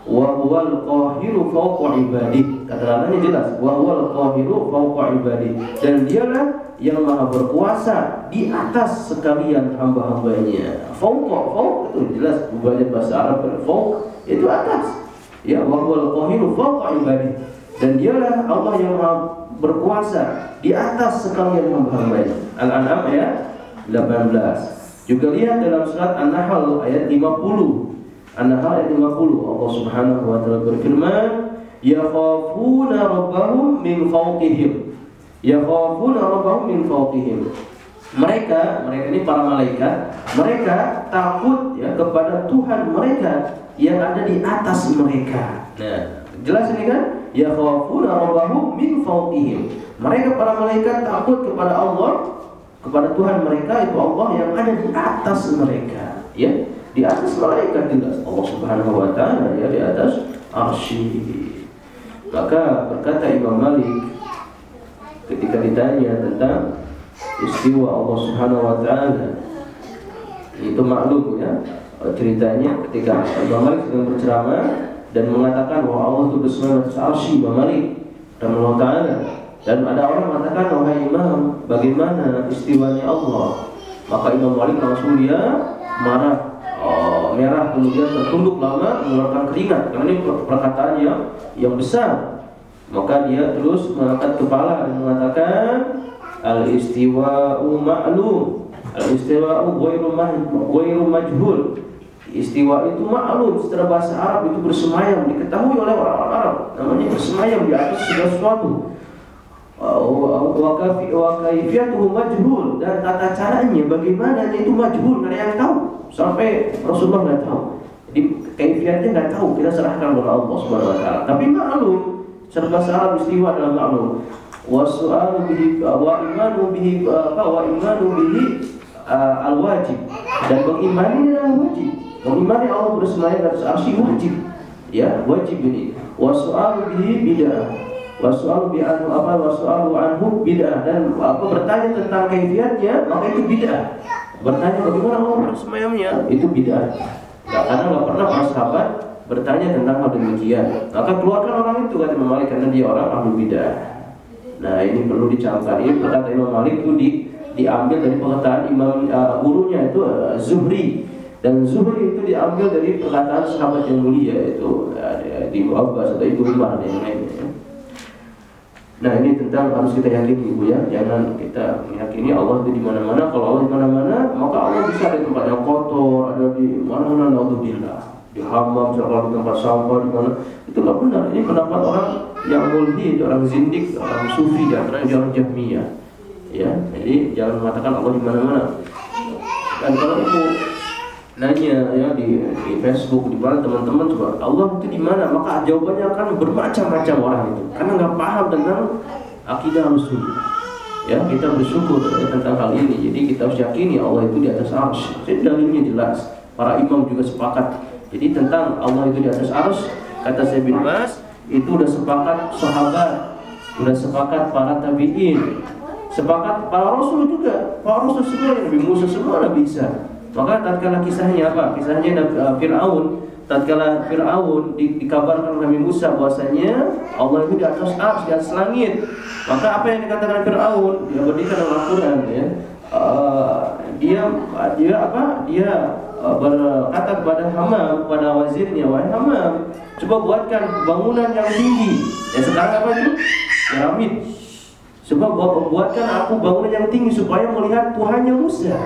wa huwal qahiru fawqa. Kata Allah jelas, wa huwal qahiru fawqa. Dan dialah yang maha berkuasa di atas sekalian hamba-hambanya. Fauqa, fauq itu jelas bukannya bahasa Arab fauq itu atas. Ya, huwal qahiru fauqa ibadi. Dan dialah Allah yang maha berkuasa di atas sekalian hamba-hambanya. Al-An'am ayat 18. Juga lihat dalam surat An-Nahl ayat 50. An-Nahl ayat 50 Allah Subhanahu wa taala berfirman, "Yakhafuna rabbahum min fawqihim." Yakhafuna rabbahum min fawqihim. Mereka, mereka ini para malaikat, mereka takut ya kepada Tuhan mereka yang ada di atas mereka. Nah, jelas ini kan? Yakhafuna rabbahum min fawqihim. Mereka para malaikat takut kepada Allah kepada Tuhan mereka itu Allah yang ada di atas mereka ya di atas malaikat jelas Allah Subhanahu wa taala ya di atas arsy maka berkata Imam Malik ketika ditanya tentang istiwa Allah Subhanahu wa taala itu maklum ya ceritanya ketika Imam Malik sedang berceramah dan mengatakan bahwa Allah itu bersama atas arsy Imam Malik dan taala. Dan ada orang mengatakan wahai Imam bagaimana istiwanya Allah? Maka Imam Malik langsung dia marah. Oh, merah kemudian tertunduk lama mengeluarkan keringat. Karena ini perkataan yang yang besar maka dia terus mengangkat kepala dan mengatakan al istiwa'u ma'lum. Al istiwa'u ghairu majhul. Istiwa itu maklum secara bahasa Arab itu bersemayam. Diketahui oleh orang-orang Arab. Namanya bersemayam di atas segala sesuatu. Wa kaifiyatuhu majhul. Dan tata caranya bagaimana itu majhul nggak ada yang tahu. Sampai Rasulullah nggak tahu. Jadi kaifiatnya nggak tahu. Kita serahkan kepada Allah Subhanahu Wa Taala. Tapi maklum serba Arab istiwa dalam maklum wa su'alu bihi wa imanu bihi apa wa imanu bihi uh, al wajib dan mengimani adalah wajib. Mengimani Allah bersemayam atas arsy wajib. Ya wajib ini. Wa su'alu bihi bid'ah. Wasu'alu bi anhu apa wasu'alu anhu bid'ah. Dan apa bertanya tentang kaifiatnya maka itu bid'ah. Bertanya bagaimana Allah bersemayamnya itu bid'ah. Karena enggak pernah para sahabat bertanya tentang hal demikian. Maka keluarkan orang itu kata Imam Malik karena dia orang ahli bid'ah. Nah ini perlu dicamkan. Ini perkataan Imam Malik itu di, diambil dari perkataan Imam uh, gurunya itu uh, Zuhri dan Zuhri itu diambil dari perkataan sahabat yang mulia itu uh, di Abbas atau Ibnu Umar dan yang lainnya. Ya. Nah ini tentang harus kita yakini ibu ya, jangan kita meyakini Allah itu di mana-mana. Kalau Allah di mana-mana, maka Allah bisa di tempat yang kotor, ada di mana-mana naudzubillah, di hamam, misalkan di tempat sampah di mana. Itu nggak benar. Ini pendapat orang yang mulhid, orang zindik, orang sufi, jangan orang jahmiyah. Ya, jadi jangan mengatakan Allah di mana-mana. Dan kalau ibu nanya ya di, di Facebook di mana teman-teman coba Allah itu di mana maka jawabannya akan bermacam-macam orang itu karena nggak paham tentang akidah musuh ya kita bersyukur ya, tentang hal ini jadi kita harus yakini Allah itu di atas ars jadi dalilnya jelas para imam juga sepakat jadi tentang Allah itu di atas ars kata saya bin Bas itu udah sepakat sahabat udah sepakat para tabiin sepakat para rasul juga para rasul semua Nabi Musa semua Nabi Isa maka tatkala kisahnya apa? Kisahnya uh, Fir'aun tatkala Fir'aun di, dikabarkan Nabi Musa bahwasanya Allah itu di atas ars, di atas langit. Maka apa yang dikatakan Fir'aun? Dia berdiri dalam Al-Qur'an ya. Uh, dia dia apa? Dia berkata kepada Hamam, kepada wazirnya, "Wahai Hamam, coba buatkan bangunan yang tinggi." Ya sekarang apa itu? Piramid. Coba buatkan aku bangunan yang tinggi supaya melihat Tuhannya Musa.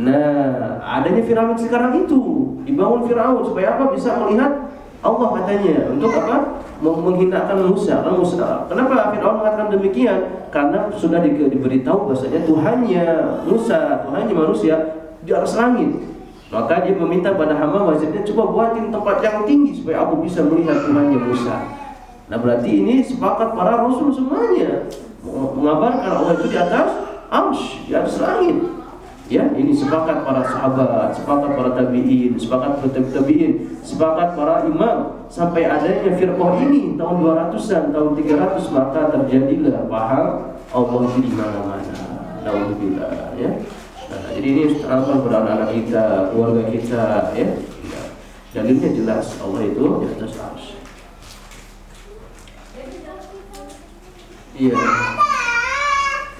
Nah, adanya piramid sekarang itu dibangun Firaun supaya apa? Bisa melihat Allah katanya untuk apa? Menghinakan Musa. Karena Musa. Kenapa Firaun mengatakan demikian? Karena sudah di, diberitahu bahasanya Tuhannya Musa, Tuhannya manusia di atas langit. Maka dia meminta pada hamba wazirnya coba buatin tempat yang tinggi supaya aku bisa melihat Tuhannya Musa. Nah berarti ini sepakat para rasul semuanya mengabarkan Allah itu di atas arsh, di atas langit. Ya, ini sepakat para sahabat, sepakat para tabi'in, sepakat para tabi'in, sepakat para imam sampai adanya firqah ini tahun 200-an, tahun 300 maka terjadilah paham Allah di mana-mana. Alhamdulillah ya. Jadi ini pada anak-anak kita, keluarga kita ya. Dalilnya jelas Allah itu di atas arsy. Iya.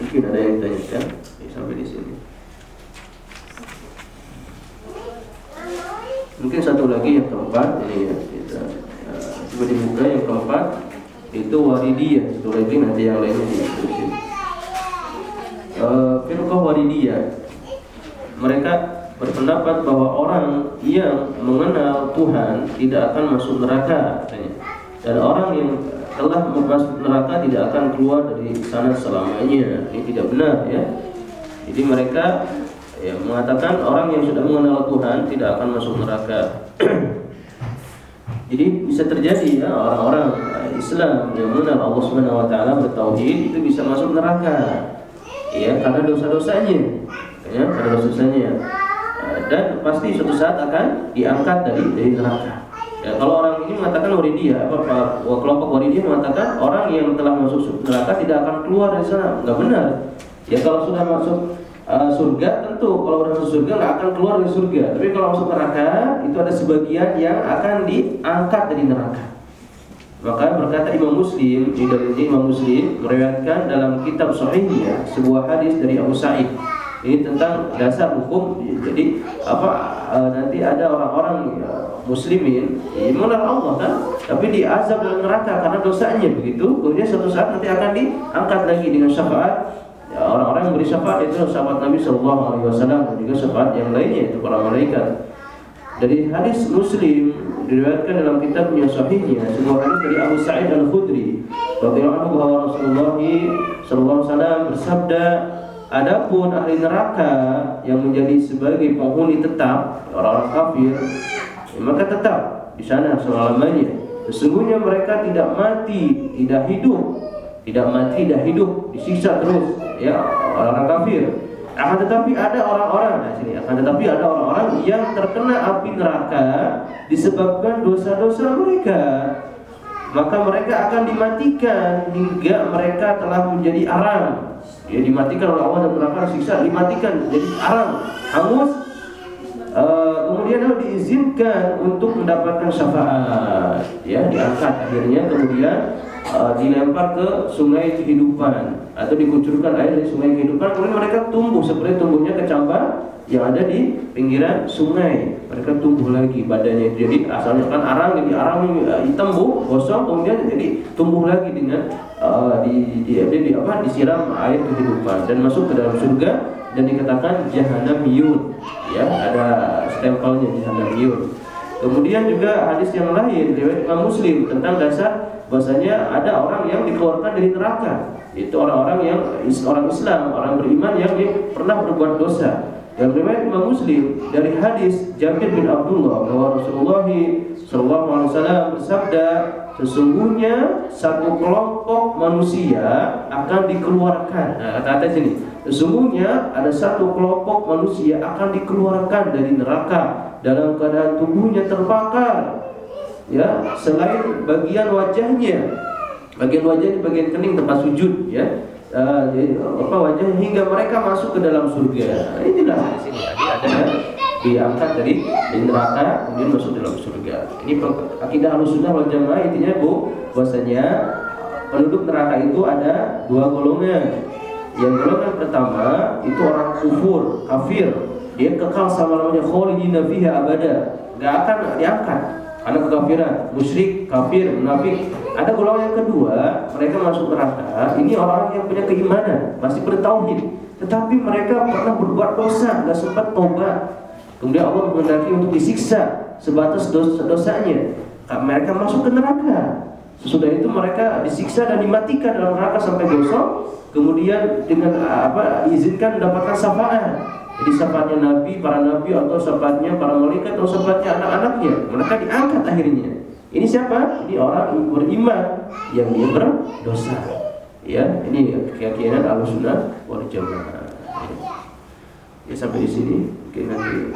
Mungkin ada yang ditanyakan sampai di sini. Mungkin satu lagi yang keempat ini ya kita uh, coba dibuka yang keempat itu waridiyah. Satu lagi nanti yang lainnya ditulisin. Uh, Firqah waridiyah mereka berpendapat bahwa orang yang mengenal Tuhan tidak akan masuk neraka dan orang yang telah masuk neraka tidak akan keluar dari sana selamanya ini tidak benar ya jadi mereka ya, mengatakan orang yang sudah mengenal Tuhan tidak akan masuk neraka. Jadi bisa terjadi ya orang-orang Islam yang mengenal Allah Subhanahu wa taala bertauhid itu bisa masuk neraka. ya karena dosa-dosanya ya karena dosa-dosanya Eh, dan pasti suatu saat akan diangkat dari dari neraka. Ya, kalau orang ini mengatakan waridiyah apa, apa kelompok waridiyah mengatakan orang yang telah masuk neraka tidak akan keluar dari sana. Nggak benar. Ya kalau sudah masuk uh, surga tentu kalau udah masuk surga nggak akan keluar dari surga. Tapi kalau masuk neraka itu ada sebagian yang akan diangkat dari neraka. Maka berkata Imam Muslim Imam Muslim meriwayatkan dalam kitab Sahihnya sebuah hadis dari Abu Sa'id ini tentang dasar hukum. Jadi apa uh, nanti ada orang-orang ya, muslimin iman Allah kan? Tapi diazab dalam neraka karena dosanya begitu. Kemudian suatu saat nanti akan diangkat lagi dengan syafaat. Ya, orang-orang yang beri syafaat itu sahabat Nabi Shallallahu Alaihi Wasallam dan juga syafaat yang lainnya itu para malaikat. Dari hadis Muslim diriwayatkan dalam kitabnya Sahihnya sebuah hadis dari Abu Sa'id Al Khudri radhiyallahu anhu bahwa Rasulullah Shallallahu Alaihi Wasallam bersabda Adapun ahli neraka yang menjadi sebagai penghuni tetap orang-orang kafir, ya maka tetap di sana selama-lamanya. Sesungguhnya mereka tidak mati, tidak hidup, tidak mati, tidak hidup, disiksa terus, ya orang-orang kafir. Akan tetapi ada orang-orang nah sini, akan tetapi ada orang-orang yang terkena api neraka disebabkan dosa-dosa mereka. Maka mereka akan dimatikan hingga mereka telah menjadi arang. Ya dimatikan oleh Allah dan neraka siksa dimatikan jadi arang. Hangus uh, kemudian harus diizinkan untuk mendapatkan syafaat. Ya diangkat akhirnya kemudian uh, dilempar ke sungai kehidupan atau dikucurkan air dari sungai kehidupan. Kemudian mereka tumbuh seperti tumbuhnya kecambah yang ada di pinggiran sungai. Mereka tumbuh lagi badannya jadi asalnya kan arang jadi arang uh, hitam bu gosong kemudian jadi tumbuh lagi dengan uh, di, di, di, di apa disiram air kehidupan dan masuk ke dalam surga dan dikatakan jahanamiyun ya ada stempelnya jahanamiyun kemudian juga hadis yang lain riwayat Imam Muslim tentang dasar bahwasanya ada orang yang dikeluarkan dari neraka. Itu orang-orang yang orang Islam orang beriman yang pernah berbuat dosa yang riwayat Imam Muslim dari hadis Jabir bin Abdullah bahwa Rasulullah Wasallam bersabda sesungguhnya satu kelompok manusia akan dikeluarkan. Nah, kata-kata sini sesungguhnya ada satu kelompok manusia akan dikeluarkan dari neraka dalam keadaan tubuhnya terbakar ya selain bagian wajahnya bagian wajah bagian kening tempat sujud ya uh, apa wajah hingga mereka masuk ke dalam surga. Nah, ini jelas di sini. Tadi ada yang diangkat dari, neraka kemudian masuk dalam surga. Ini akidah sunnah wal jamaah intinya bu bahwasanya penduduk neraka itu ada dua golongan. Yang golongan pertama itu orang kufur, kafir. Dia kekal sama namanya khalidina fiha abada. Gak akan diangkat karena kekafiran, musyrik, kafir, munafik ada golongan yang kedua, mereka masuk neraka. Ini orang yang punya keimanan, masih bertauhid, tetapi mereka pernah berbuat dosa, nggak sempat tobat. Kemudian Allah menghendaki untuk disiksa sebatas dosa-dosanya. Mereka masuk ke neraka. Sesudah itu mereka disiksa dan dimatikan dalam neraka sampai gosong. Kemudian dengan apa diizinkan mendapatkan syafaat. Jadi syafaatnya Nabi, para Nabi atau syafaatnya para malaikat atau syafaatnya anak-anaknya. Mereka diangkat akhirnya. Ini siapa? Ini orang beriman yang dia berdosa. Ya, ini keyakinan Ahlussunnah wal Jamaah. Ya. sampai di sini mungkin nanti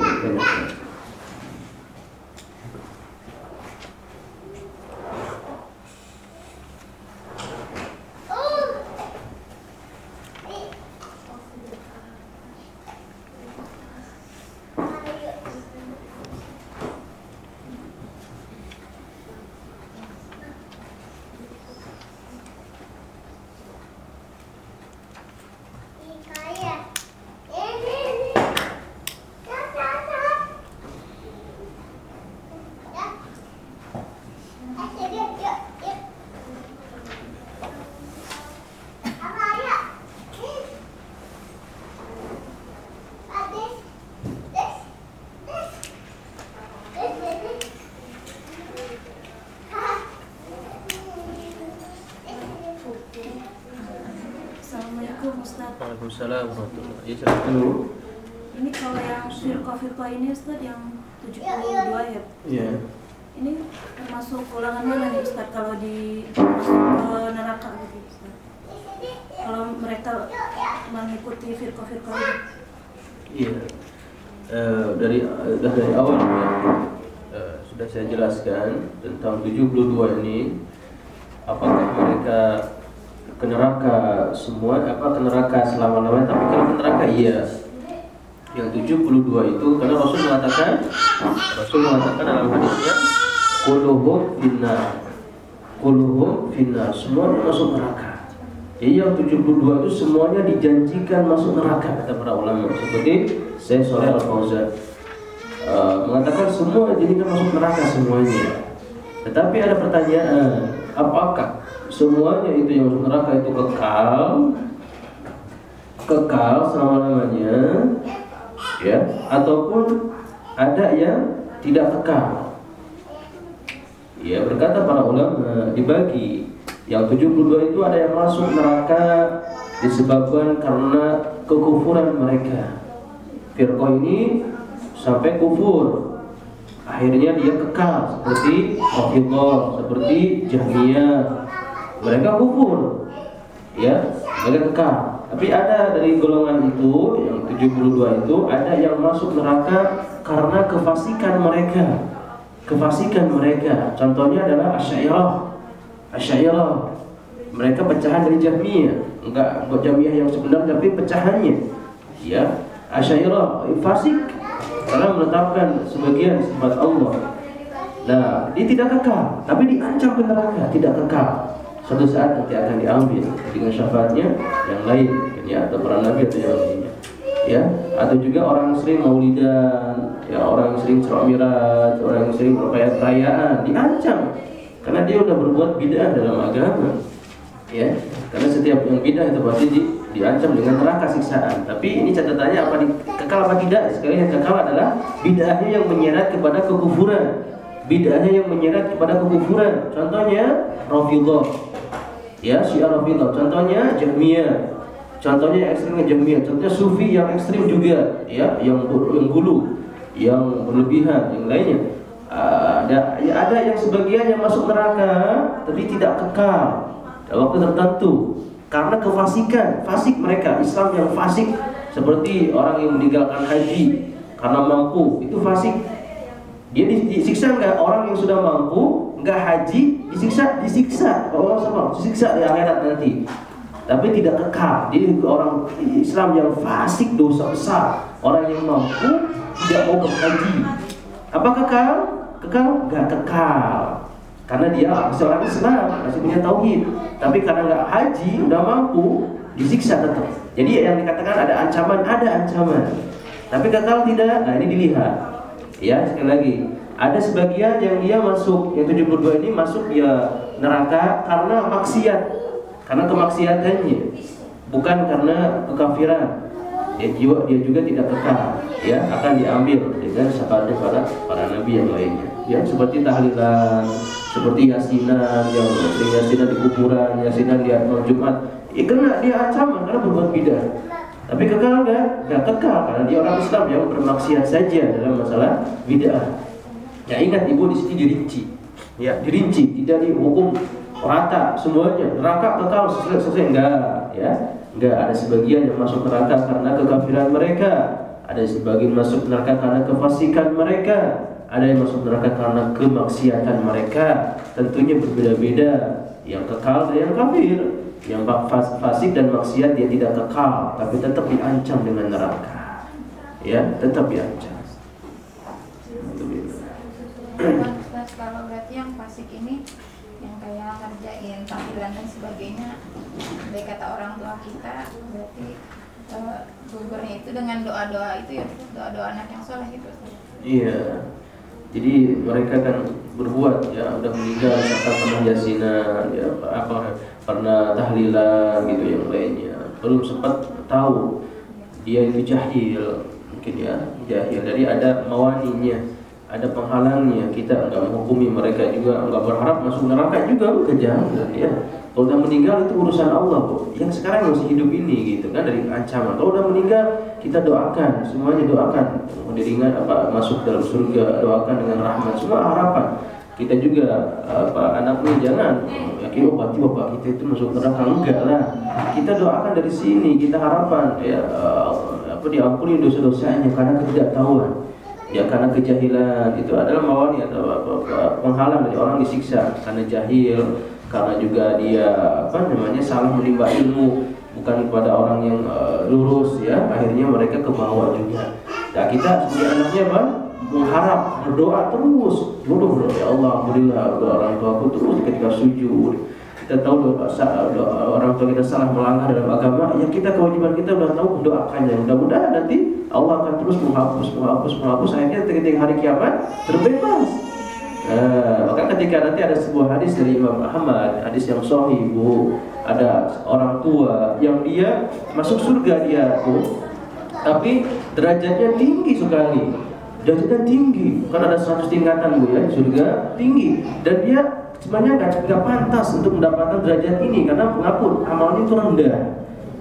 banyak. Waalaikumsalam warahmatullahi Ya, Ini kalau yang firqa-firqa ini Ustaz yang 72 ya? Iya. Ini termasuk ulangan mana nih Ustaz kalau di ke neraka gitu Ustaz? kalau mereka mengikuti firqa-firqa ini Iya. Eh, dari dah dari awal ya, eh, sudah saya jelaskan tentang 72 ini apakah mereka ke neraka semua apa ke neraka selama-lamanya tapi kalau ke neraka iya. Yang 72 itu karena Rasul mengatakan Rasul mengatakan dalam hadisnya kulluhum finnar. Kulluhum finnar semuanya masuk neraka. Jadi yang 72 itu semuanya dijanjikan masuk neraka kata para ulama. Seperti saya sore al fauzan mengatakan semua dijadikan masuk neraka semuanya. Tetapi ada pertanyaan apakah semuanya itu yang masuk neraka itu kekal. Kekal selama lamanya ya ataupun ada yang tidak kekal. Ya berkata para ulama dibagi. Yang 72 itu ada yang masuk neraka disebabkan karena kekufuran mereka. Firqah ini sampai kufur. Akhirnya dia kekal seperti Rafidhah seperti Jahmiyah mereka kufur. Ya mereka kekal. Tapi ada dari golongan itu yang 72 itu ada yang masuk neraka karena kefasikan mereka. Kefasikan mereka. Contohnya adalah Asy'ariyah Asy'ariyah mereka pecahan dari Jahmiyah. Enggak buat Jahmiyah yang sebenarnya tapi pecahannya. Ya Asy'ariyah fasik. Karena menetapkan sebagian sifat Allah. Nah dia tidak kekal tapi diancam ke neraka. Tidak kekal suatu saat nanti akan diambil dengan syafaatnya yang lain ya atau para nabi atau yang lainnya. Ya atau juga orang yang sering maulidan ya orang sering Mi'raj orang sering perayaan diancam. Karena dia udah berbuat bid'ah dalam agama. Ya karena setiap yang bid'ah itu pasti di, diancam dengan neraka siksaan. Tapi ini catatannya apa di, kekal apa tidak? Sekali yang kekal adalah bid'ahnya yang menyeret kepada kekufuran. Bid'ahnya yang menyeret kepada kekufuran. Contohnya Rafidhah ya Syiah Rafidhah contohnya Jahmiyah. Contohnya yang ekstrimnya Jahmiyah. Contohnya Sufi yang ekstrim juga ya yang yang gulu yang berlebihan yang lainnya. Ada ya ada yang sebagian yang masuk neraka tapi tidak kekal. Dalam waktu tertentu. Karena kefasikan fasik mereka. Islam yang fasik seperti orang yang meninggalkan haji karena mampu. Itu fasik. Dia disiksa enggak orang yang sudah mampu enggak haji disiksa disiksa. Allah sama disiksa di akhirat nanti. Tapi tidak kekal. Dia orang Islam yang fasik dosa besar orang yang mampu tidak mau berhaji. Apa kekal? Kekal? Enggak kekal. Karena dia masih orang Islam masih punya tauhid. Tapi karena enggak haji udah mampu disiksa tetap. Jadi yang dikatakan ada ancaman ada ancaman. Tapi kekal tidak? Nah ini dilihat. Ya sekali lagi ada sebagian yang dia masuk yang 72 ini masuk dia neraka karena maksiat. Karena kemaksiatannya bukan karena kekafiran. Dia juga dia juga tidak kekal. Ya akan diambil dengan syafaatnya para para nabi yang lainnya. Ya seperti tahlilan seperti yasinan yang yasinan di kuburan yasinan di malam Jumat. Ya kena dia ancaman karena berbuat bidah. Tapi kekal enggak? Enggak kekal karena dia orang Islam yang bermaksiat saja dalam masalah bid'ah. Ya ingat ibu di sini dirinci. Ya, dirinci, tidak dihukum rata semuanya. Neraka kekal selesai, enggak, ya. Enggak ada sebagian yang masuk neraka karena kekafiran mereka. Ada sebagian masuk neraka karena kefasikan mereka. Ada yang masuk neraka karena kemaksiatan mereka. Tentunya berbeda-beda. Yang kekal dan yang kafir yang fasik dan maksiat dia tidak kekal tapi tetap diancam dengan neraka ya tetap diancam Kalau berarti yang fasik ini yang kayak ngerjain tahlilan dan sebagainya dari kata orang tua kita berarti uh, gugurnya itu dengan doa-doa itu ya doa-doa anak yang soleh gitu. Iya. Jadi mereka kan berbuat ya udah meninggal serta pernah yasinan ya apa pernah tahlilan gitu yang lainnya. Belum sempat tahu dia itu jahil mungkin ya jahil. Jadi ada mawaninya ada penghalangnya kita nggak menghukumi mereka juga nggak berharap masuk neraka juga kejahat ya. Kalau udah meninggal itu urusan Allah kok. Yang sekarang masih hidup ini gitu kan dari ancaman. Kalau udah meninggal kita doakan semuanya doakan. Diringan apa masuk dalam surga doakan dengan rahmat. Semua harapan. Kita juga apa anaknya jangan ya yakin oh berarti bapak kita itu masuk neraka. Enggak lah. Kita doakan dari sini kita harapan ya eh, apa diampuni dosa-dosanya karena ketidaktahuan ya karena kejahilan itu adalah mawani atau penghalang dari orang disiksa. Karena jahil karena juga dia apa namanya salah menimba ilmu bukan kepada orang yang eh, lurus ya. Akhirnya mereka ke bawah juga. Nah kita sebagai anaknya apa mengharap berdoa terus. Dulu berdoa ya Allah alhamdulillah doa orang tuaku terus ketika sujud. Kita tahu doa, doa orang tua kita salah melangkah dalam agama. Ya kita kewajiban kita udah tahu mendoakannya. Mudah-mudahan nanti Allah akan terus menghapus menghapus menghapus akhirnya ketika hari kiamat terbebas Nah, maka ketika nanti ada sebuah hadis dari Imam Ahmad, hadis yang sahih, Bu, ada orang tua yang dia masuk surga dia tuh, tapi derajatnya tinggi sekali. Derajatnya tinggi, kan ada 100 tingkatan Bu ya, surga tinggi. Dan dia sebenarnya nggak pantas untuk mendapatkan derajat ini karena mengapun amalnya itu rendah.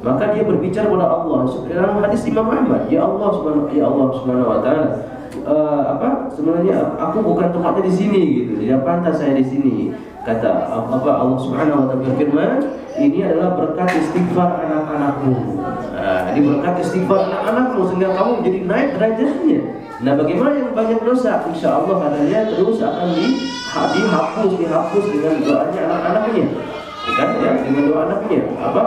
Maka dia berbicara kepada Allah. Dalam hadis Imam Ahmad, ya Allah subhanahu ya Allah subhanahu wa taala, eh, apa sebenarnya aku bukan tempatnya di sini gitu. Tidak pantas saya di sini kata apa Allah Subhanahu wa taala berfirman ini adalah berkat istighfar anak-anakmu. Nah, ini berkat istighfar anak-anakmu sehingga kamu menjadi naik derajatnya. Nah bagaimana yang banyak dosa? Insya Allah katanya terus akan di, dihapus dihapus dengan doanya anak-anaknya. Ya kan? Ya dengan doa anaknya apa?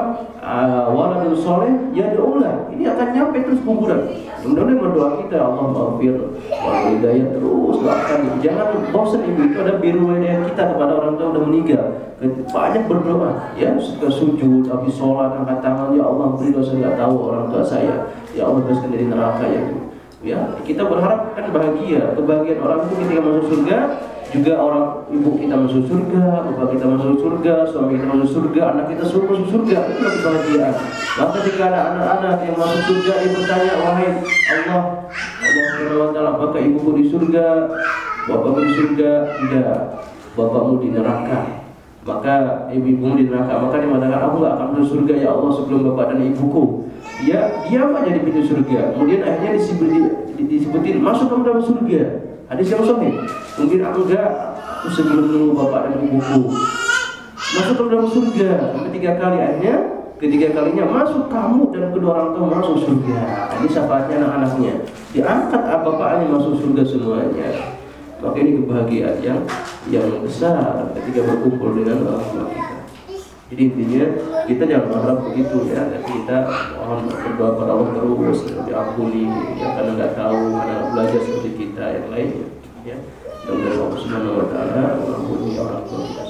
Uh, soleh ya doa ini akan nyampe terus kuburan. Mudah-mudahan berdoa kita Allah maafir wal hidayah terus doakan. Jangan bosan ibu. Itu ada biru kita kepada orang tua udah meninggal. Banyak berdoa ya. Suka sujud habis sholat angkat tangan. Ya Allah beri dosa nggak tahu orang tua saya. Ya Allah bebaskan dari neraka ya ya kita berharap kan bahagia kebahagiaan orang itu ketika masuk surga juga orang ibu kita masuk surga, bapak kita masuk surga, suami kita masuk surga, anak kita semua masuk surga, itulah kebahagiaan. Maka ketika ada anak-anak yang masuk surga, dia bertanya, wahai Allah, Allah taala, apakah ibuku di surga? Bapakmu di surga? Tidak. Bapakmu di neraka. Maka ibu-ibumu di neraka. Maka dia mengatakan, aku nggak akan masuk surga ya Allah sebelum bapak dan ibuku. Dia diam aja di pintu surga. Kemudian akhirnya disebutin, disebutin masuk kamu dalam surga. Hadis yang sahih. Mungkin aku enggak aku sebelum nunggu bapak dan ibuku. Masuk ke dalam surga. Sampai tiga kali akhirnya ketiga kalinya masuk kamu dan kedua orang tua masuk surga. Ini syafaatnya anak-anaknya. Diangkat bapaknya masuk surga semuanya. Maka ini kebahagiaan yang yang besar ketika berkumpul dengan tua kita. Jadi intinya kita jangan berharap begitu ya, tapi kita mohon berdoa pada Allah terus diampuni ya karena nggak tahu karena belajar seperti kita yang lainnya ya. Dari Allah Subhanahu Wa Taala mengampuni orang tua kita